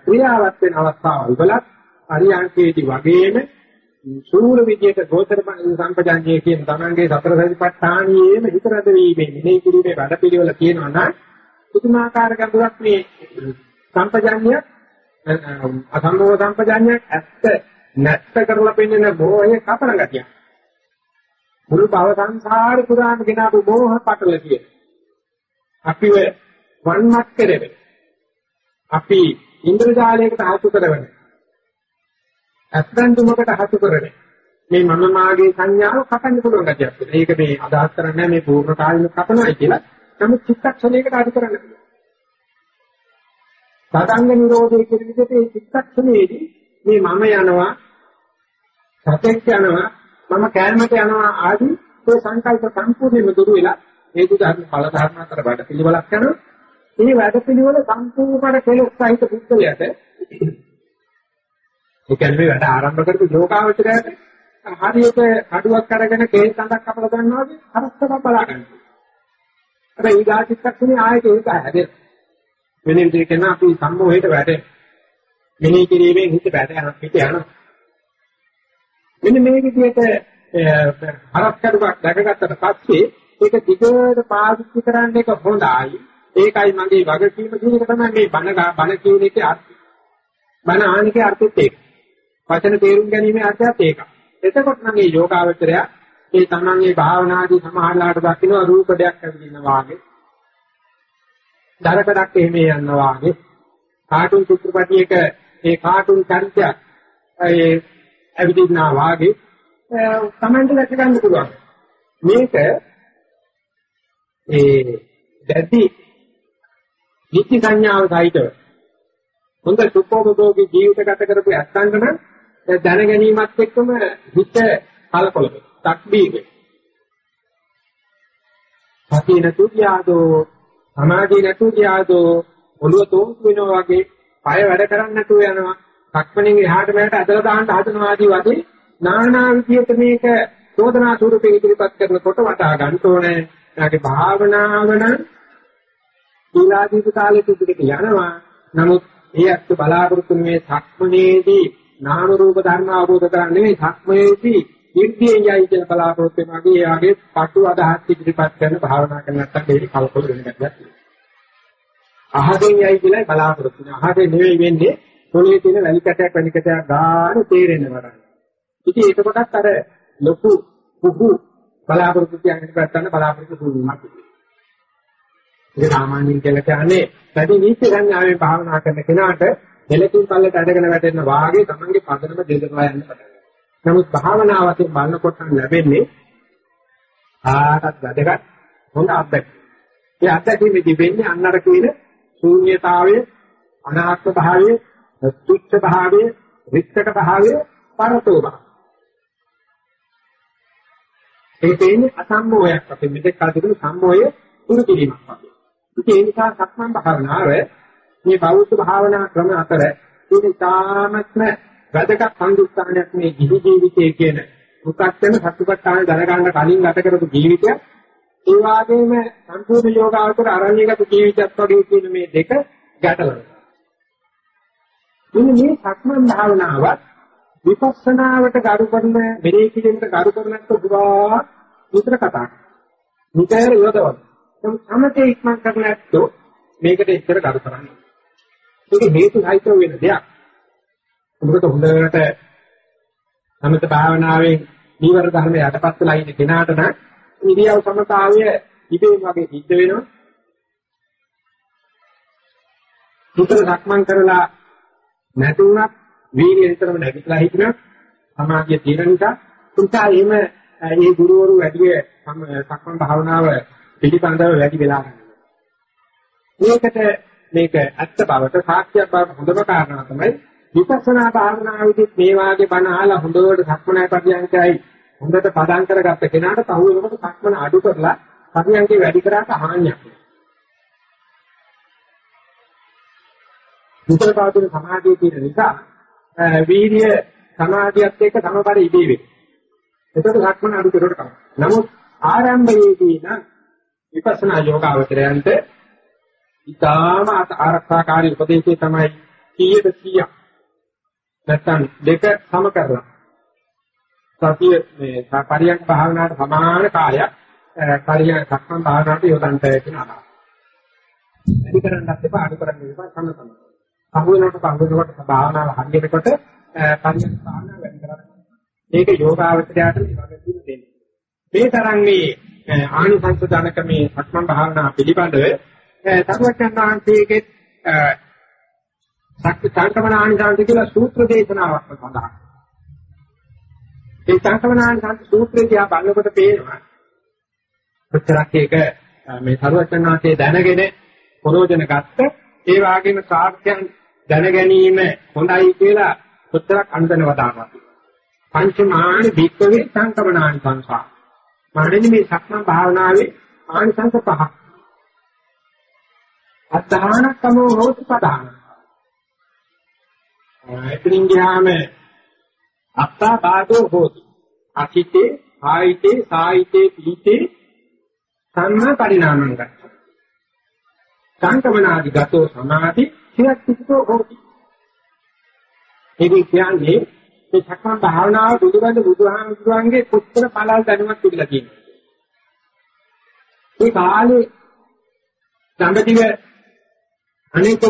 ක්‍රියාවත් වෙන අවස්ථාවල් වල පරියන්කේදී වගේම සූර විදියට ගෝචර සම්පජාඤ්ඤය කියන තමන්ගේ සතර සතිපට්ඨානියේම හිතරද වීමේ මෙහි කිරීමේ වැඩ පිළිවෙල තියෙනවා නම් පුදුමාකාර ගැඹුරක් මේ සම්පජාඤ්ඤය අසම්භව සම්පජාඤ්ඤය ඇත්ත නැත්ත කරලා පෙන්වන බොහේ කපන ගතිය. මුළු භව සංසාරේ පුරාම ගෙනාවු මෝහ පටල කියන. අපිව වන්මත් කරෙන්නේ. අපි ඉන්ද්‍රජාලයකට ආසු කරවන්නේ. අත්දැඳුමකට හසු කරන්නේ. මේ මම මාගේ සංඥාව කපන්න පුළුවන් ගැටියක්. ඒක මේ අදහස් කරන්නේ මේ පූර්ණ කාලින කපනයි කියලා. නමුත් චිත්තක්ෂණයකට අඩු කරන්න පුළුවන්. සතංග නිරෝධයේ කියන විදිහට මේ චිත්තක්ෂණයේදී මේ මම යනවා සතෙක් යනවා මම කෑමට යනවා ආදී ඒ සංකල්ප සම්පූර්ණයෙන්ම දුරු වෙලා ඒ දුදාන ඵල ධර්ම අතර වැඩ පිළිවෙලක් කරනවා. මේ වැඩ පිළිවෙල සම්පූර්ණ කෙලෙස් සහිත පුද්ගලයාට ඒ කියන්නේ වැඩ ආරම්භ කරපු යෝගාවචරයට හරියට කඩුවක් අරගෙන කේස් කඳක් අපල ගන්නවා වගේ හරස්සක බලා ගන්නවා. හැබැයි ඊගාචිත්තක්ෂණේ ආයෙත් ඒක හැදෙන. වෙනින් දෙකන අපි සම්මෝහයට වැටෙන. මෙනෙහි කිරීමෙන් හිත වැට යන පිට යනවා. මෙන්න මේ විදිහට හරස් කඩුවක් දැකගත්තට පස්සේ ඒක දිගට පාවිච්චි කරන්න එක හොඳයි. ඒකයි මගේ වගකීම කියන එක තමයි මේ බණ බණ කියන එකේ අර්ථය. බණ ආනිකේ අර්ථෙත් ඒක. වචන තේරුම් ගැනීමේ අර්ථයත් ඒක. එතකොට නම් මේ යෝගාවචරය ඒ තමන්ගේ භාවනාදී සමහරලාට දකින්න රූප දෙයක් ඇවිදින්න වාගේ. දරකඩක් එහෙම යනවා වාගේ. කාටුන් චිත්‍රපටියක ඒ කාටුන් චරිතයක් ඒ ඇවිදින්නා වාගේ තමන්ට දැක ගන්න පුළුවන්. මේක ඒ දැඩි නිත්‍ය සංඥාව සහිතව හොඳ සුඛෝපභෝගී ජීවිත ගත කරපු ඇත්තන්ට නම් දැන ගැනීමත් එක්කම හිත කලකොල වෙනවා. තක්බීර වෙනවා. සතිය නැතු ගියාදෝ සමාධිය නැතු ගියාදෝ ඔළුව තෝන්තු වෙනවා වගේ පය වැඩ කරන්නේ නැතුව යනවා. සක්මණෙන් එහාට මෙහාට ඇදලා දාන්න හදනවා ආදී වගේ නානා විදියට මේක චෝදනා ස්වරූපේ ඉදිරිපත් කරනකොට වටා ගන්න ඕනේ. එයාගේ භාවනාව නම් ඊලාදීප කාලෙට ඉදිරියට යනවා. නමුත් ඒ අත් බලාපොරොත්තු මේ සක්මණේදී නාම රූප ධර්ම අවබෝධ කරගන්න නෙවෙයි සක්මයේදී ඉර්ධියෙන් යයි කියන බලාපොරොත්තු වෙනවාගේ එයාගේ පටු අදහස් ඉදිරිපත් කරන භාවනා කරන නැත්තම් ඒක කලකොල වෙන ගැටයක් අහදෙන් යයි කියලා බලාපොරොත්තු වෙනවා. අහදෙන් නෙවෙයි වෙන්නේ පොළේ තියෙන වැලි කැටයක් වැලි කැටයක් ගන්න තේරෙන්න වරන ඉතින් ඒකකොටත් අර ලොකු පුහු බලාපොරොත්තු කියන්නේ පැත්තන්න බලාපොරොත්තු වුණාක් ඒක සාමාන්‍යයෙන් කියලා කියන්නේ වැඩි නීති සංඥාවේ භාවනා කරන කෙනාට එලකින් පල්ලට අඩගෙන වැටෙන වාගේ තමන්ගේ පදනම දෙදරලා යන්න පටන් ගන්නවා. නමුත් භාවනාවකින් බලනකොට ලැබෙන්නේ ආටත් වැඩගත් හොඳ අත්දැකීම්. ඒ අත්දැකීමේදී වෙන්නේ අන්නර කියන ශූන්‍යතාවය, අනාත්ම භාවය, තුච්ඡ භාවය, විත්තක භාවය, පරතෝ භාවය. ඒ කියන්නේ අසම්මෝහයක් අපේ මෙතෙක් කල තිබුණු සම්මෝහය දුරු කිරීමක් වගේ. ඉතින් ඒ නිසා සක්මන් භාවනාව මේ බෞද්ධ භාවනා ක්‍රම අතර තියෙන තාමත්ම වැදගත් සංයුක්තානයක් මේ ගිහි ජීවිතයේ කියන මුක්ක්තන සත්‍යපට්ඨාන දැනගන්න කලින් ගත කරපු ජීවිතය ඒ වගේම සම්පූර්ණ යෝගාවතර අරණ්‍යගත ජීවිතයක් වගේ කියන මේ දෙක ගැටලනවා. මෙන්න මේ සක්මන් භාවනාවත් විපස්සනාවට ගරු කරන මෙලේ කිරීමට ගරු කරනත් පුරා විතර කතා කරනවා. නිතර යොදවන. නම් සමතේ ඉක්මන් කරන ඇත්තෝ මේකට ඉතර ගරු කරන්නේ. ඒක හේතු සහිතව වෙන දෙයක්. මොකද හොඳට සමත භාවනාවෙන් නීවර ධර්ම යටපත් වෙලා ඉන්න කෙනාට නම් ඉරියව් සමතාවය ඉබේම වගේ සිද්ධ වෙනවා. සුතර සක්මන් කරලා නැතුණත් වීර්යය විතරම නැගිටලා හිටිනා සමාධිය තියෙන නිසා උන්ටා එහෙම මේ ගුරුවරු වැඩි සක්මන් භාවනාව පිළිබඳව වැඩි වෙලා මේකට මේක ඇත්ත බවට සාක්ෂියක් බවට හොඳම කාරණා තමයි විපස්සනා භාවනාවේදී මේ වාගේ බණ අහලා හොඳට සක්මනයි පරියන්කයි හොඳට පදම් කරගත්ත කෙනාට පහු වෙනකොට සක්මන අඩු කරලා පරියන්කේ වැඩි කරාට හානියක් නෑ. විතර පාදුන සමාධිය තියෙන නිසා වීර්ය සමාධියත් එක්ක සමබර ඉදී වෙයි. එතකොට සක්මන අඩු කරවට තමයි. නමුත් ආරම්භයේදී නම් විපස්සනා යෝගාවචරයන්ට ඊටාම ආරක්ෂාකාරී උපදේශය තමයි 100ට 100ක්. නැත්තම් දෙක සම කරලා. සතිය මේ පරියන්ක භාවනාවට සමාන කාලයක් පරියන්ක සක්මන් භාවනාවට යොදන්ට කියන අදහස. වැඩි කරන්නත් එපා අඩු කරන්න එපා සම සම. අහු වෙනකොට අහු වෙනකොට භාවනාව හරියනකොට පරියන්ක භාවනාව වැඩි කරගන්න. ඒක යෝගාවචරයට මේ වගේ තුන දෙන්නේ. මේ තරම් මේ ආනිසංස ජනක මේ සක්මන් භාවනා පිළිබඳව තරුවචන් වහන්සේගේ සක්ක සංකමන ආනිසංස කියලා සූත්‍ර දේශනාවක් සඳහන්. ඒ සංකමන ආනිසංස සූත්‍රය දිහා බලනකොට පේනවා. කොච්චරක් ඒක මේ තරුවචන් වහන්සේ දැනගෙන ප්‍රෝජන ගත්ත ඒ වගේම සාක්ෂයන් දැන ගැනීම හොඳයි කියලා කොච්චරක් අන්දන වදානවා. පංචමාන භික්කවේ සංකමනානි සංසා. මානෙනි මේ සක්මන් භාවනාවේ ආනිසංස පහක්. අත්තානකමෝ හෝති පදාන. එතනින් ගියාම අත්තා බාධෝ හෝති. අසිතේ, ආයිතේ, සායිතේ, පීතේ සම්මා පරිණාමං ගච්ඡ. සංකමනාදි ගතෝ සමාධි සියත්තිකෝ හෝති. ඒක කියන්නේ මේ සක්මන් භාවනාව බුදුරජ බුදුහාමුදුරන්ගේ කොච්චර පළල් දැනුමක් තිබිලා තියෙනවා. ඒ කාලේ සම්බතිව අනේක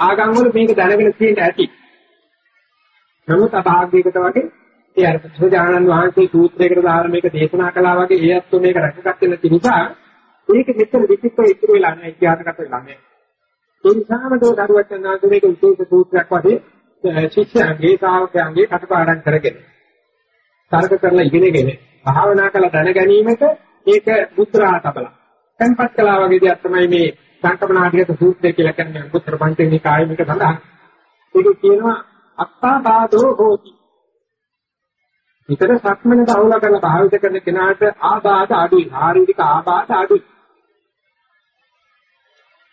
ආගම් වල මේක දැනගෙන තියෙන්න ඇති. නමුත් අභාග්‍යයකට වගේ ඒ අර සුජානන් වහන්සේ සූත්‍රයකට දාලා මේක දේශනා කළා වගේ ඒ අත්තු මේක රැකගත්තේ නැති නිසා ඒක මෙතන විචිත්‍ර ඉතුරු වෙලා නැහැ ඉතිහාසගත වෙලා නැහැ. ඒ නිසාම දෝ දරුවචනාංශ මේක විශේෂ සූත්‍රයක් වශයෙන් ශිෂ්‍යයන්ගේ ශ්‍රාවකයන්ගේ කටපාඩම් කරගෙන තර්ක කරලා ඉගෙනගෙන භාවනා කළ දැන ගැනීමට ඒක මුත්‍රා තබලා. tempat කළා වගේ දෙයක් තමයි මේ සංකපනාධිගත සූත්‍රය කියලා කියන්නේ පුත්‍ර පංචේනී කායමික සඳහන්. ඒක කියනවා අත්තාබාධෝ හෝති. විතර සක්මන බහුල කරලා භාවිත කරන කෙනාට ආබාධ අඩුයි. ශාරීරික ආබාධ අඩුයි.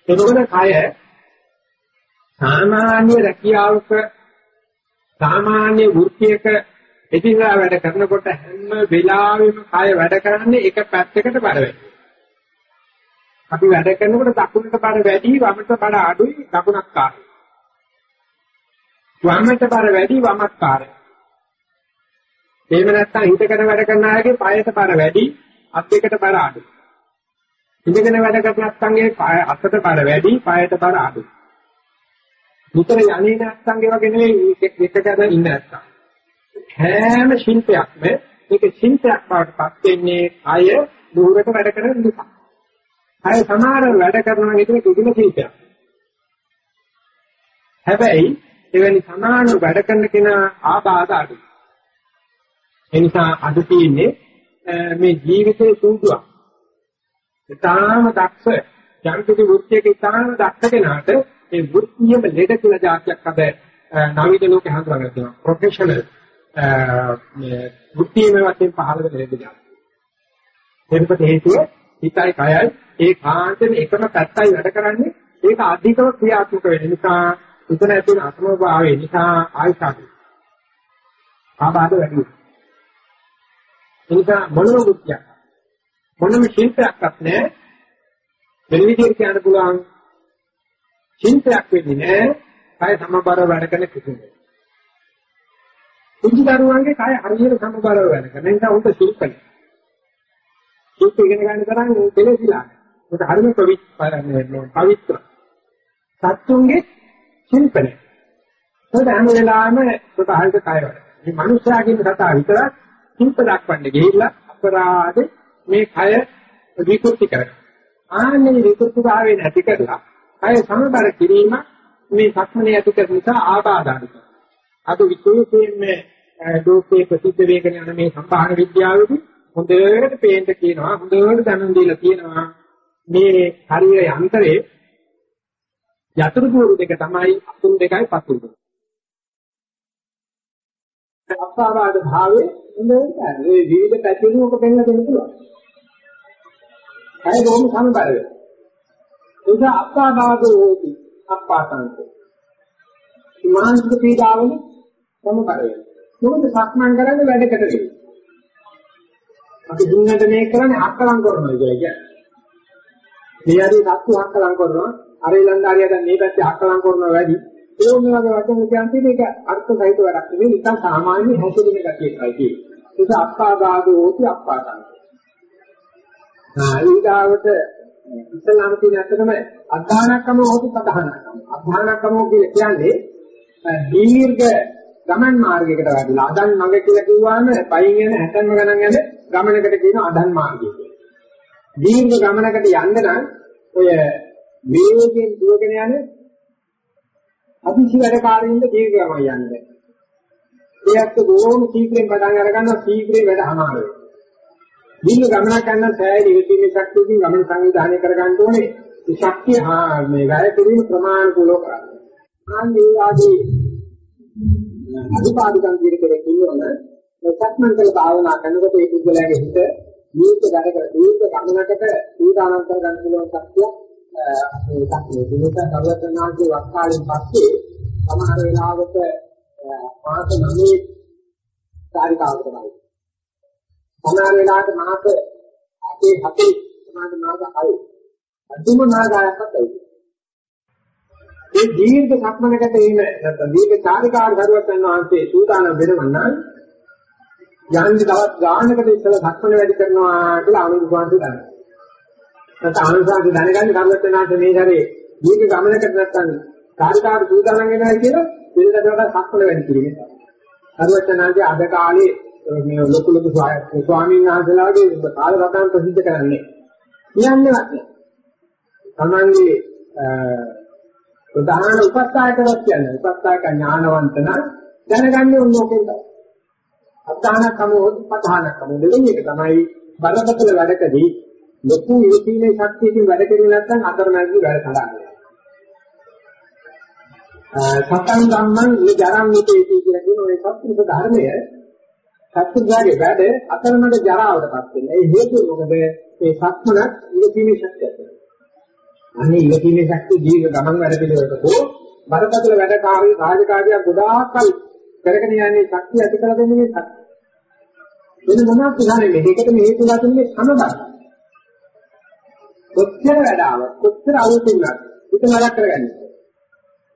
එතකොට කය සාමාන්‍ය රැකියාවක සාමාන්‍ය වෘත්තියක එදිනදා වැඩ කරනකොට හැම වෙලාවෙම කය වැඩ කරන්නේ එක පැත්තකට බර අපි වැඩ කරනකොට දකුණට බර වැඩි වමට බර අඩුයි දකුණක් කාරයි. වමට බර වැඩි වමත් කාරයි. එහෙම නැත්නම් හිතකට වැඩ කරන අයගේ පයට බර වැඩි අත් දෙකට බර අඩුයි. ඉඳගෙන වැඩ කරන නැත්නම්ගේ අතට බර වැඩි, පායට බර අඩුයි. මුතර යන්නේ නැත්නම්ගේ වගේ නෙවෙයි එකකට ඉන්න නැත්නම්. හැම ශිල්පයක්ම මේක ශිල්පයක් බවට පත් වෙන්නේ අය දුරට වැඩ කරන නිසා. අය සමහර වැඩ කරනවා කියන දුදුම ශිල්පයක්. හැබැයි එවැනි සමාන වැඩ කරන කෙනා ආබාධ අඩුයි. ඒ නිසා අද තියෙන්නේ මේ ජීවිතයේ සූදුවක්. ඊටාම දක්ෂ යම්කිසි වෘත්තියක ඊටාම දක්ෂ කෙනාට ඒ වෘත්තියම ලෙඩ කියලා જાතියක් අද නවීන ලෝකේ හඳුනාගන්න තියෙනවා. ප්‍රොෆෙෂනල් මේ වෘත්තියම වශයෙන් පහළ වෙන ලෙඩ જાතිය. එතකොට හේතුව හිතයි කයයි ඒ කාන්තෙම එකම පැත්තයි වැඩ කරන්නේ ඒක අධිකව ක්‍රියාත්මක වෙන නිසා උතන ඇතුළේ අසමභාවය නිසා ආයසාවි. ආබාධ වැඩි වෙනවා. එනිසා මොනම වෘත්තියක් මොනම ශිල්පයක්වත් නැහැ. වෙන විදිහට කියන්න පුළුවන් ශිල්පයක් වෙන්නේ නැහැ. කය සමබර වැඩ කරන කිසිම. කුංචි දරුවන්ගේ කය හරියට සමබරව වැඩ කරන නිසා උන්ට ශිල්පයි. ශිල්ප ඉගෙන ගන්න තරම් දෙලෙසිලා. උන්ට හරිම පවිත්‍ර. සත්තුන්ගේ ශිල්පනේ. ඒක හැම වෙලාවෙම ප්‍රතහල්ක කය වැඩ. මේ මිනිස්යාගේ කතා විතරක් ශිල්ප දක්වන්න ගිහිල්ලා අපරාධ මේ කය විකෘති කරගන්න. ආන්නේ විකෘති භාවය නැති කරලා කය සමබර කිරීම මේ සක්මනේ ඇති කර නිසා ආබාධානික. අද විශේෂයෙන්ම ලෝකයේ ප්‍රසිද්ධ වේගන යන මේ සම්භාහන විද්‍යාවේදී හොඳට පේන්න කියනවා හොඳට දැනුම් දීලා කියනවා මේ ශරීර යන්ත්‍රයේ යතුරු පුරු දෙක තමයි අතුන් දෙකයි පතුරු දෙක. අපාවාද භාවයේ හොඳට මේ විවිධ පැතිරුම් ඔක පෙන්නලා දෙන්න පුළුවන්. අය බොහොම සමබර වෙනවා. ඒක අපාවාදෝ හෝති අපාතන්තේ. මානසික පීඩාවල සමබර වෙනවා. මොකද සක්මන් කරන්නේ වැඩකට වෙන්නේ. අපි දුන්නට මේක කරන්නේ අක්කලම් කරනවා කියලා කියන්නේ. මේ ආදී සත්තු අක්කලම් කරනවා, අර ඊළඳාරිය දැන් මේ පැත්තේ අක්කලම් කරනවා වැඩි. ඒ වගේ වචන කියන්නේ මේක අර්ථ සහිත වැඩක් නෙවෙයි නිකන් සාමාන්‍ය හැසිරෙන ගතියකයි කියන්නේ. ඒක අක්කාදාදෝ හෝති අක්කාදං. ආ ඊගාවට ඉස්ලාම කියන ඇත්තටම අධානකම හොතු ප්‍රධානකම. අධානකම කියන්නේ දීර්ඝ ගමන් මාර්ගයකට වැඩිලා අදන් මඟ කියලා කිව්වම පයින් යන 60ම ගණන් යන ගමනකට කියන අදන් මාර්ගය කියලා. දීර්ඝ ගමනකට යන්න නම් ඔය වේගයෙන් දුවගෙන යන අතිශය වැඩකාරීන්ට දීර්ඝ ගමන යන්නේ. ඒත් බොහොම ශීඝ්‍රයෙන් පටන් අරගන්නවා ශීඝ්‍රයෙන් වැඩ අමාරුයි. දීර්ඝ ගමනක් යන සෑය ඉවසීමේ ශක්තියකින් ගමන සංවිධානය කරගන්න ඕනේ. ඒ ශක්තිය මේ වැය කිරීම ප්‍රමාණිකව කරන්න. ආන්දී ආදී අදුපාදුකම් කියන කෙනෙක් ඉන්නවනේ සක්මන් කළ භාවනා කරනකොට ඒ පුද්ගලයාගේ හිත දීර්ඝ ගණකට දීර්ඝ ගමනකට සූදානම් කර ගන්න පුළුවන් ශක්තිය මේ ශක්තිය දිනක කවදානාගේ වක්කාලෙන් පස්සේ සමහර වෙලාවට මාස 9 කාර්යකාවක තමයි. සමහර වෙලාවට මාස 8 7 සමහර මාස 6 අදුම නාගයක්වත් ඇවිත්. ඒ දීර්ඝ සක්මනකට එන නැත්නම් දීර්ඝ චාරිකාර දරුවත් යන වහන්සේ සූදානම් වෙනවනම් යන්නේ තවත් ගානකට ඉස්සලා සක්මන වැඩි කරනවා කියලා ආනන්ද ස්වාමීන් දන්නවා. නැත්නම් ආනන්ද ස්වාමීන් දැනගන්නේ කරුවත් වෙනාට මේ හැරේ දීර්ඝ ගමනකට නැත්නම් චාරිකාර සූදානම් වෙනවා කියලා පිළිදැකට සක්මන වැඩි කිරීම. කරුවත් වෙනාගේ අද කාලේ මේ ලොකු ලොකු ස්වාමීන් වහන්සේලාගේ කාල රටාවන් ප්‍රසිද්ධ කරන්නේ. කියන්නේවත් නෑ. තමන්ගේ ප්‍රධාන උපස්ථායකවත් කියන්නේ උපස්ථායක ඥානවන්ත නම් දැනගන්නේ උන්ෝකෙන් තමයි. අධානකම උපධානකම දෙවෙනි එක තමයි බරපතල වැඩකදී ලොකු ඉවසීමේ ශක්තියකින් වැඩ කෙරුවේ නැත්නම් අතරමැදි වැඩ කඩන්නේ. සතන් ධම්මං මේ ජරම් මිතේති කියලා කියන ඔය සත්‍වික ධර්මය සත්‍විකගේ වැඩ අතරමැද ජරාවටපත් වෙනවා. ඒ හේතුව මොකද? මේ සක්මනක් ඉවසීමේ ශක්තිය. අන්නේ ඉලකීමේ ශක්තිය දීර්ඝ ගමන් වැඩ පිළිවෙලක හෝ බරපතල වැඩ කාර්ය රාජකාරිය ගොඩාක්කල් කරගෙන යන්නේ ශක්තිය ඇති කර දෙන්නේ මේ ශක්තිය. වෙන මොනවද කියන්නේ මේකට මේ හේතුලා තියෙන්නේ සමබර. කොච්චර වැඩාව කොච්චර අවුතුණක් හිත නරක කරගන්නේ.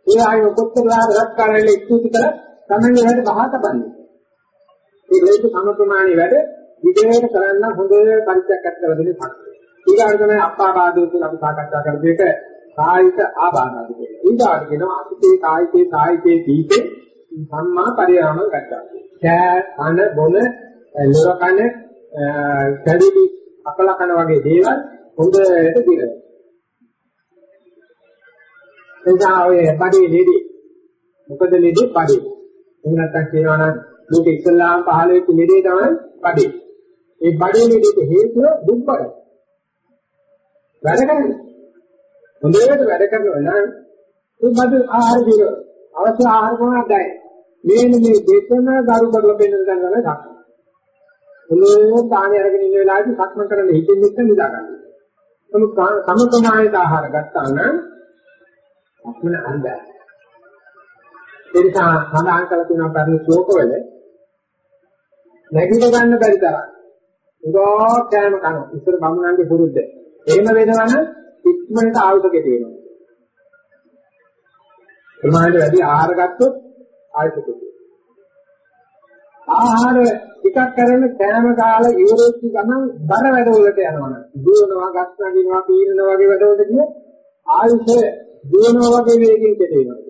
ඒ ආයෙ කොච්චර රාජ කාර්යවල ඉක්ුති කර තමයි වැඩ බහා තබන්නේ. මේ ලේක සම ප්‍රමාණයේ වැඩ විදේට කරන්න හොඳ පරිචයක් අත් කර දෙන්නේ ශක්තිය. ඊගාට තමයි අපාබාධය කියලා අපි සාකච්ඡා කරපු එක කායික ආබාධය කියලා. ඊගාට කියනවා අසිතේ කායිකේ කායිකේ දීපේ සම්මා පරියාම ගත්තා. කෑ කන බොන ලොර කන කැඩිලි අකල කන වගේ දේවල් හොඳට දිරනවා. එනිසා ඔය බඩේ ලෙඩි මොකද ලෙඩේ පඩේ. එහෙම නැත්නම් කියනවා නම් මේක ඉස්ලාම් පහළ වෙච්ච ලෙඩේ තමයි පඩේ. ඒ පඩේ ලෙඩේට හේතුව දුක්බල. වැඩ කරන්නේ. හොඳට වැඩ කරනවා නම් ඒ බඩ ආහාර දින අවශ්‍ය ආහාර කොහොමද දැයි. මේ මේ දෙකම දරු කරලා පෙන්නන දැන් තමයි දක්වන්නේ. මොනේ තාණි අරගෙන ඉන්න වෙලාවේදී සක්මන් කරන්න හිතෙන් ඉන්න නිදා ගන්න. නමුත් සමතමායත ආහාර ගත්තා නම් අපින අන්දය. ඒ නිසා සඳහන් කළ තියෙනවා පරිණි ශෝකවල නැගිට ගන්න බැරි තරම්. උගා කෑම කන ඉස්සර බමුණන්ගේ පුරුද්ද. එහෙම වෙනවනම් ඉක්මනට ආයුධකේ තියෙනවා. ප්‍රමාණයට වැඩි ආහාර ගත්තොත් ආයුධකේ. ආහාර ටිකක් කරන කෑම කාලේ ඉවරෙච්ච ගමන් බර වැඩවලට යනවා. දුවනවා, ගස් නගිනවා, පීනනවා වගේ වැඩවලට ගිය ආයුෂ දුවනවා වගේ වේගෙන් කෙරෙනවා.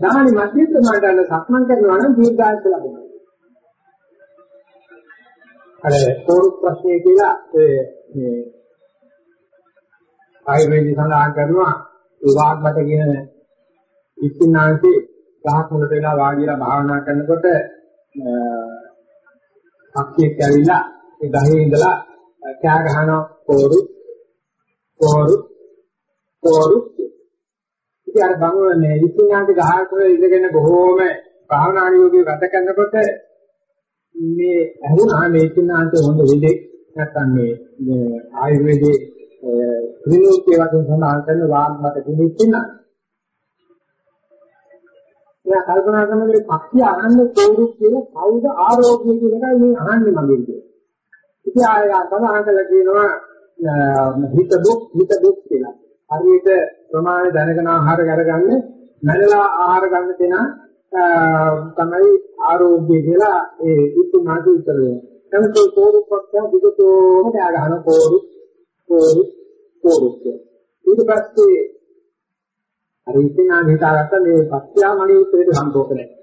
සාමාන්‍ය මධ්‍යස්ථ මණ්ඩල සක්මන් කරනවා නම් දීර්ඝායස ලැබෙනවා. අර කෝරු ප්‍රශ්නය කියලා මේ ආයුර්වේදي සඳහන් කරනවා විවාග්මත කියන ඉස්තිනාන්තේ ගහක් මුලට වෙලා වාඩිලා භාවනා කරනකොට අක්කියෙක් ඇවිල්ලා ඒ ගහේ ඉඳලා කෑ ගහනවා කෝරු කෝරු කෝරු ඉතින් අර බමුණනේ ඉස්තිනාන්තේ ගහකට ඉඳගෙන බොහෝම භාවනානියෝගී ගත කරනකොට මේ ඇහුණා මේ ඉස්තිනාන්තේ හොඳ විදේ නැත්තම් මේ ආයුර්වේදයේ ත්‍රිලෝකයේ වශයෙන් සඳහන් කරන වාග්මත දෙනෙක් ඉන්නා. එයා කල්පනා කරනකොට පක්ෂිය අහන්නේ කවුරුත් කියලා කවුද ආරෝග්‍ය කියන එකයි මේ අහන්නේ මගෙන් කියන්නේ. ඉතින් ආය සඳහන් කළා කියනවා හිත දුක් හිත දුක් කියලා. හරියට ප්‍රමාණය දැනගෙන ආහාර කරගන්න නැදලා ආහාර ගන්න තැන තමයි ආරෝග්‍ය කියලා ඒ උතුමාට උත්තර දෙනවා. නමුත් ඒ කෝරු පක්ෂ දිගටම ත්‍යාග ගන්න කෝරු කෝරු කෝරුත් ඊට පස්සේ අර ඉතිනා හිතාගත්ත මේ පත්‍යා මනියුත්තේට සම්පෝක නැහැ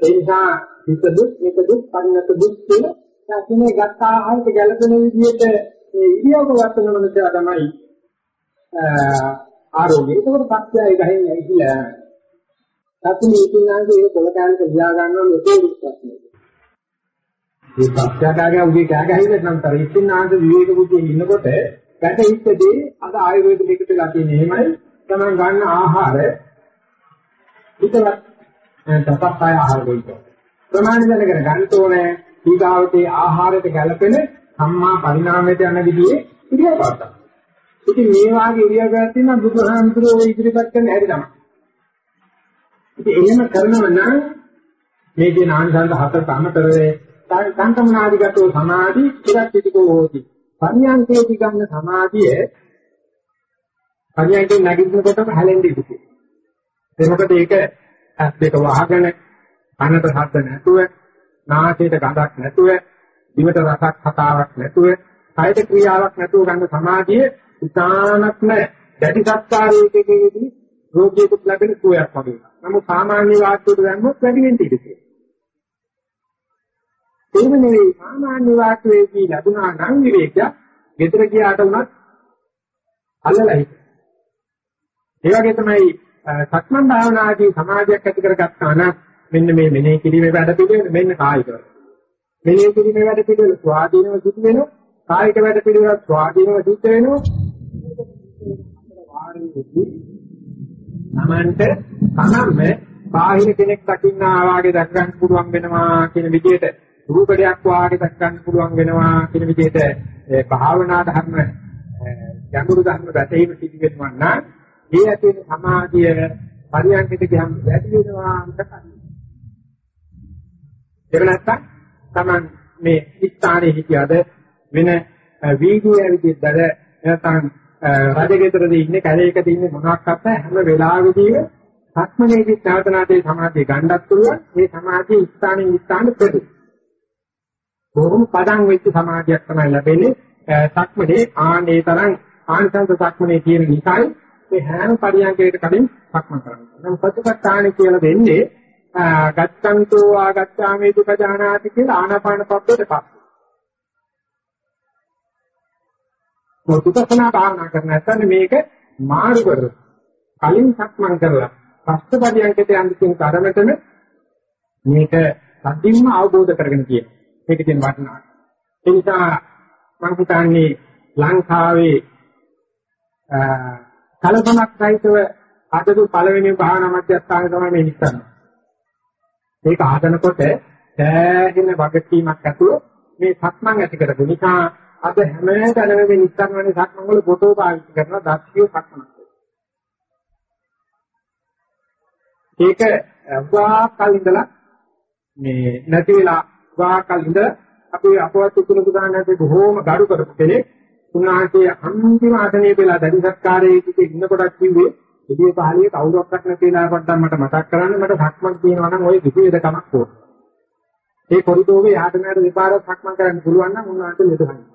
ඒ නිසා හිත දුක් මේක දුක් පරිණත දුක් කියලා සාකිනේ ගත්ත ආහාරයට ගැළපෙන විදිහට මේ ඉරියව්ව ගන්න මනසයා තමයි ආරෝග්‍ය. ඒකවල පත්‍යාය ගහින් ඇවිල්ලා සතුනි ඉතිනාගේ ඒ පොළකාරක ලියා ගන්නවා මේකේ විශ්වාසය මේ පත්‍යාකාරය උගේ කෑ ගහින්න නම් තර ඉතිනාගේ විවේක බුද්ධියේ ඉන්නකොට වැටහිච්චදී අද ආයුර්වේද දෙකට වෙලා තියෙන්නේ එහෙමයි තමයි ගන්න ආහාර හිතවත් තපස්සය ආහාර දෙන්න. ප්‍රමාණ දැනගෙන ගන්න ඕනේ. ඊගාවතේ ආහාරයට ගැළපෙන සම්මා පරිණාමයට යන විදිහේ ඉරියව්වක්. ඉතින් මේ වාගේ ඉරියව්වක් තියෙනවා බුදුහාමුදුරුවෝ ඉදිරිපත් කරන හැටි තමයි ඉතින් එහෙම කරනව නම් මේකේ නානසන්ත හතර අමතරේ සංකම්නාදිගතෝ සමාධි චිරත්‍තිකෝ හෝති පරියන්කේදී ගන්න සමාධිය පරියන්කේ නැගිටිනකොටම හැලෙන්න ඉදුකේ. ඒ මොකද ඒක ඇස් දෙක වහගෙන කනට ශබ්ද නැතුව, නාසයට ගඳක් නැතුව, දිවට රසක් හතාවක් නැතුව, කයට ක්‍රියාවක් නැතුව ගන්න සමාධිය ඉතාමත්ම දැඩි සත්කාරයකදී රෝගියෙකුට ලැබෙන සුවයක් වගේ. නමුත් සාමාන්‍ය වාක්‍යයට දැම්මොත් වැඩි වෙන්න ඉඩ එහෙම නෙවෙයි සාමාන්‍ය වාක්‍යයේදී ලැබුණා නම් විවේකයක් ගෙදර ගියාට උනත් අල්ලලා හිටිය. ඒ වගේ තමයි සක්මන් භාවනාදී සමාධියක් ඇති කරගත්තා නම් මෙන්න මේ මෙනෙහි කිරීමේ වැඩ පිළිවෙල මෙන්න කායිකව. මෙනෙහි කිරීමේ වැඩ පිළිවෙල ස්වාධීනව සිදු වෙනවා. කායික වැඩ පිළිවෙල ස්වාධීනව සිද්ධ වෙනවා. නමන්ට තමන්ම බාහිර කෙනෙක් දකින්නා වාගේ දැක් ගන්න පුළුවන් වෙනවා කියන විදිහට රූපඩයක් වාගේ දක් ගන්න පුළුවන් වෙනවා කියන විදිහට භාවනා ධර්ම ගැඹුරු ධර්ම වැටීම සිදු වෙනවා නම් ඒ ඇති වෙන සමාධිය පරියන්කිට ගියම් වැඩි වෙනවා අන්තකයි. ඒක නැත්තම් Taman මේ ස්ථානයේ හිටියද වෙන වීඩියෝ විදිහටද නැත්නම් රජගෙදරදී ඉන්නේ කැලේකද ඉන්නේ මොනවාක්වත් හැම වෙලාවෙදීම සක්මනේදී ඥාතනාදී සමාධිය ගන්නත් පුළුවන් මේ සමාධිය ස්ථානින් ස්ථාන ප්‍රති බොහොම පදන් වෙච්ච සමාධියක් තමයි ලැබෙන්නේ සක්මනේ ආනේ තරම් ආනිසංස සක්මනේ කියන නිසායි මේ හැම පරියන්කයකට කලින් සක්මන් කරන්නේ. නම් සත්‍යපට්ඨාන කියලා දෙන්නේ ගත්තන්තෝ ආගච්ඡාමේ දුක ජානාති කියලා ආනාපාන පබ්බේට පස්සේ. මොකටද භාවනා කරන්න නැත්නම් මේක මාරු කර කලින් සක්මන් කරලා පස්තපරියන්කට යන්න කියන තරමටම මේක සම්පූර්ණ අවබෝධ කරගෙන තියෙනවා. මේක තියෙන වටිනාකම. ඒ නිසා මම හිතන්නේ ලංකාවේ කලබලක් සහිතව අදදු පළවෙනි භාවනා මධ්‍යස්ථානය තමයි මේ නිස්සන්න. මේක ආදනකොට සෑහෙන වගකීමක් ඇතුව මේ සක්මන් ඇති කරගන්න. නිසා අද හැම තැනම මේ නිස්සන්න වනේ සක්මන් වල ෆොටෝ පාවිච්චි කරන දක්ෂිය සක්මන්. ඒක වාකල් ඉඳලා මේ නැති වෙලා වාකල් ඉඳලා අපි අපවත් උතුරු පුදානන්සේ බොහෝම ගරු කරපු කෙනෙක් උන්වහන්සේ අන්තිම ආසනයේ වෙලා දැඩි සත්කාරයේ ඉති ඉන්නකොටත් කිව්වේ ඉතින් පහළියේ කවුරක්වත් නැති වෙලාවකට මට මතක් කරන්න මට සක්මන් කියනවා නම් ওই කිසි වෙදකමක් ඕන. ඒ කොරිඩෝවේ යාට නෑර දෙපාරක් සක්මන් කරන්න පුළුවන් නම් උන්වහන්සේ ලෙඩහයි.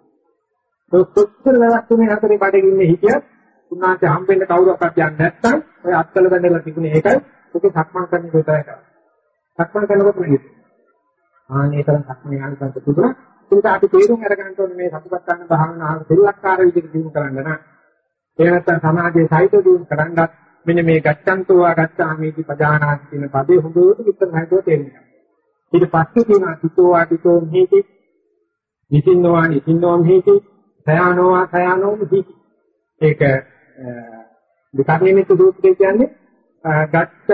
ඒ කොච්චර දවස් තුනේ හතරේ බඩේ ඉන්නේ හිටියත් උන්වහන්සේ හම්බෙන්න කවුරක්වත් යන්නේ නැත්නම් ඔය අත්කල බැඳලා තිබුණේ ඒකයි ඔකේ සක්මන් කරන්න විතරයි කරන්නේ. සක්මන් කරනකොට නෙවෙයි. ආනේ තරම් සක්මන් යන තිබුණා. ඒක අපි තේරුම් අරගන්න ඕනේ මේ සතුටක් ගන්න භාවනාව දෙලක්කාර විදිහට දිනු කරන්න නම් එහෙම නැත්නම් සමාජයේ සාහිත්‍ය දිනු කරන්නත් මෙන්න මේ ගච්ඡන්තෝ ආගච්ඡාමීති පජානාති කියන පදේ හොඳට විතර නැතුව තේරෙනවා. ඊට පස්සේ තියෙනවා තිතෝ ආදිතෝ මිහිති නිසින්නෝවා නිසින්නෝ මිහිති සයානෝවා සයානෝ මිහිති. ඒක විකර්ණිමිත සූත්‍රය කියන්නේ ගච්ඡ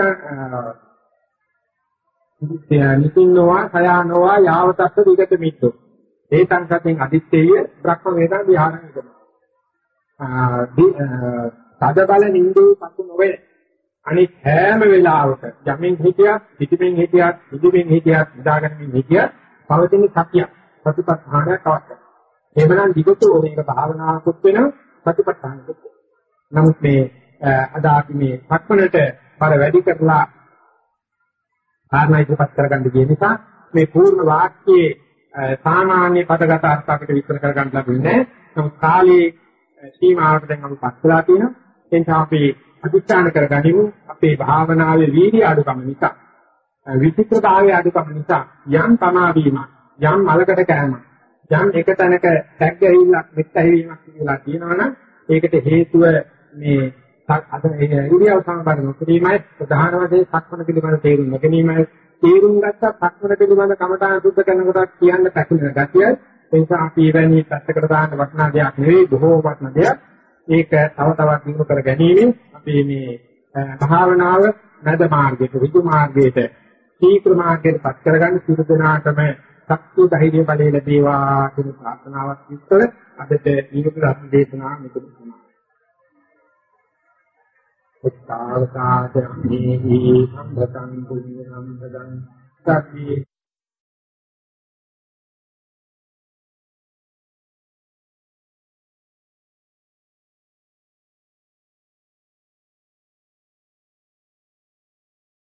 නිසින්නෝවා සයානෝවා යාවතස්ස විගත මිත්තෝ. ඒතං සතෙන් අදිත්තේය බ්‍රහ්ම වේදං විහාරං ඉදම. තද බල නින්දේ පසු නොවේ. අනිත් හැම වෙලාවක යමින් හිටියත්, පිටිමින් හිටියත්, ඉදිමින් හිටියත්, ඉඳාගනින් හිටියත් පවතින සතිය ප්‍රතිපත්තාණයක් අවශ්‍යයි. එහෙමනම් විගතු මේක භාවනාවකුත් වෙනවා ප්‍රතිපත්තාණකුත් නමුත් මේ අද අපි මේ සක්මනට පර වැඩි කරලා කාරණා ඉදපත් කරගන්න කියන නිසා මේ පූර්ණ වාක්‍යයේ සාමාන්‍ය පදගත අර්ථ අපිට විස්තර කරගන්න ලැබෙන්නේ නැහැ. නමුත් කාලේ සීමාවට දැන් අපි පත් වෙලා තියෙනවා. එනිසා අපි අධිෂ්ඨාන කරගනිමු අපේ භාවනාවේ වීර්ය අඩුකම නිසා විචිත්‍රතාවය අඩුකම නිසා යම් තමාවීම යම් මලකට කෑම යම් එක තැනක පැග්ගැහිල්ලක් මෙත්තැහිවීමක් කියලා කියනවනම් ඒකට හේතුව මේ අද ඉරියව් සම්බන්ධ නොකිරීමයි. ප්‍රධාන වශයෙන් සක්මන පිළිබඳ තේරුම් නොගැනීමයි. තේරුම් ගත්ත සක්මන පිළිබඳ කමඨාන සුද්ධ කරනකොට කියන්න පැතුන ගතිය. ඒ නිසා අපි එවැනි පැත්තකට දාන්න වටිනා දෙයක් නෙවෙයි බොහෝ වටිනා දෙයක්. ඒක තව තවත් දිනු කර ගැනීම අපි මේ භාවනාව නැද මාර්ගයට ඍජු මාර්ගයට සීක්‍ර මාර්ගයට පත් කරගන්න සියලු දෙනාටම ශක්තිය ධෛර්ය බලය ලැබේවා කියන ප්‍රාර්ථනාවක් විස්තර අදට ඊට රත්න දේශනාව මෙතන තමයි. උත්තාවකාශ මේ සම්බතං පුඤ්ඤ සම්පදං සබ්බේ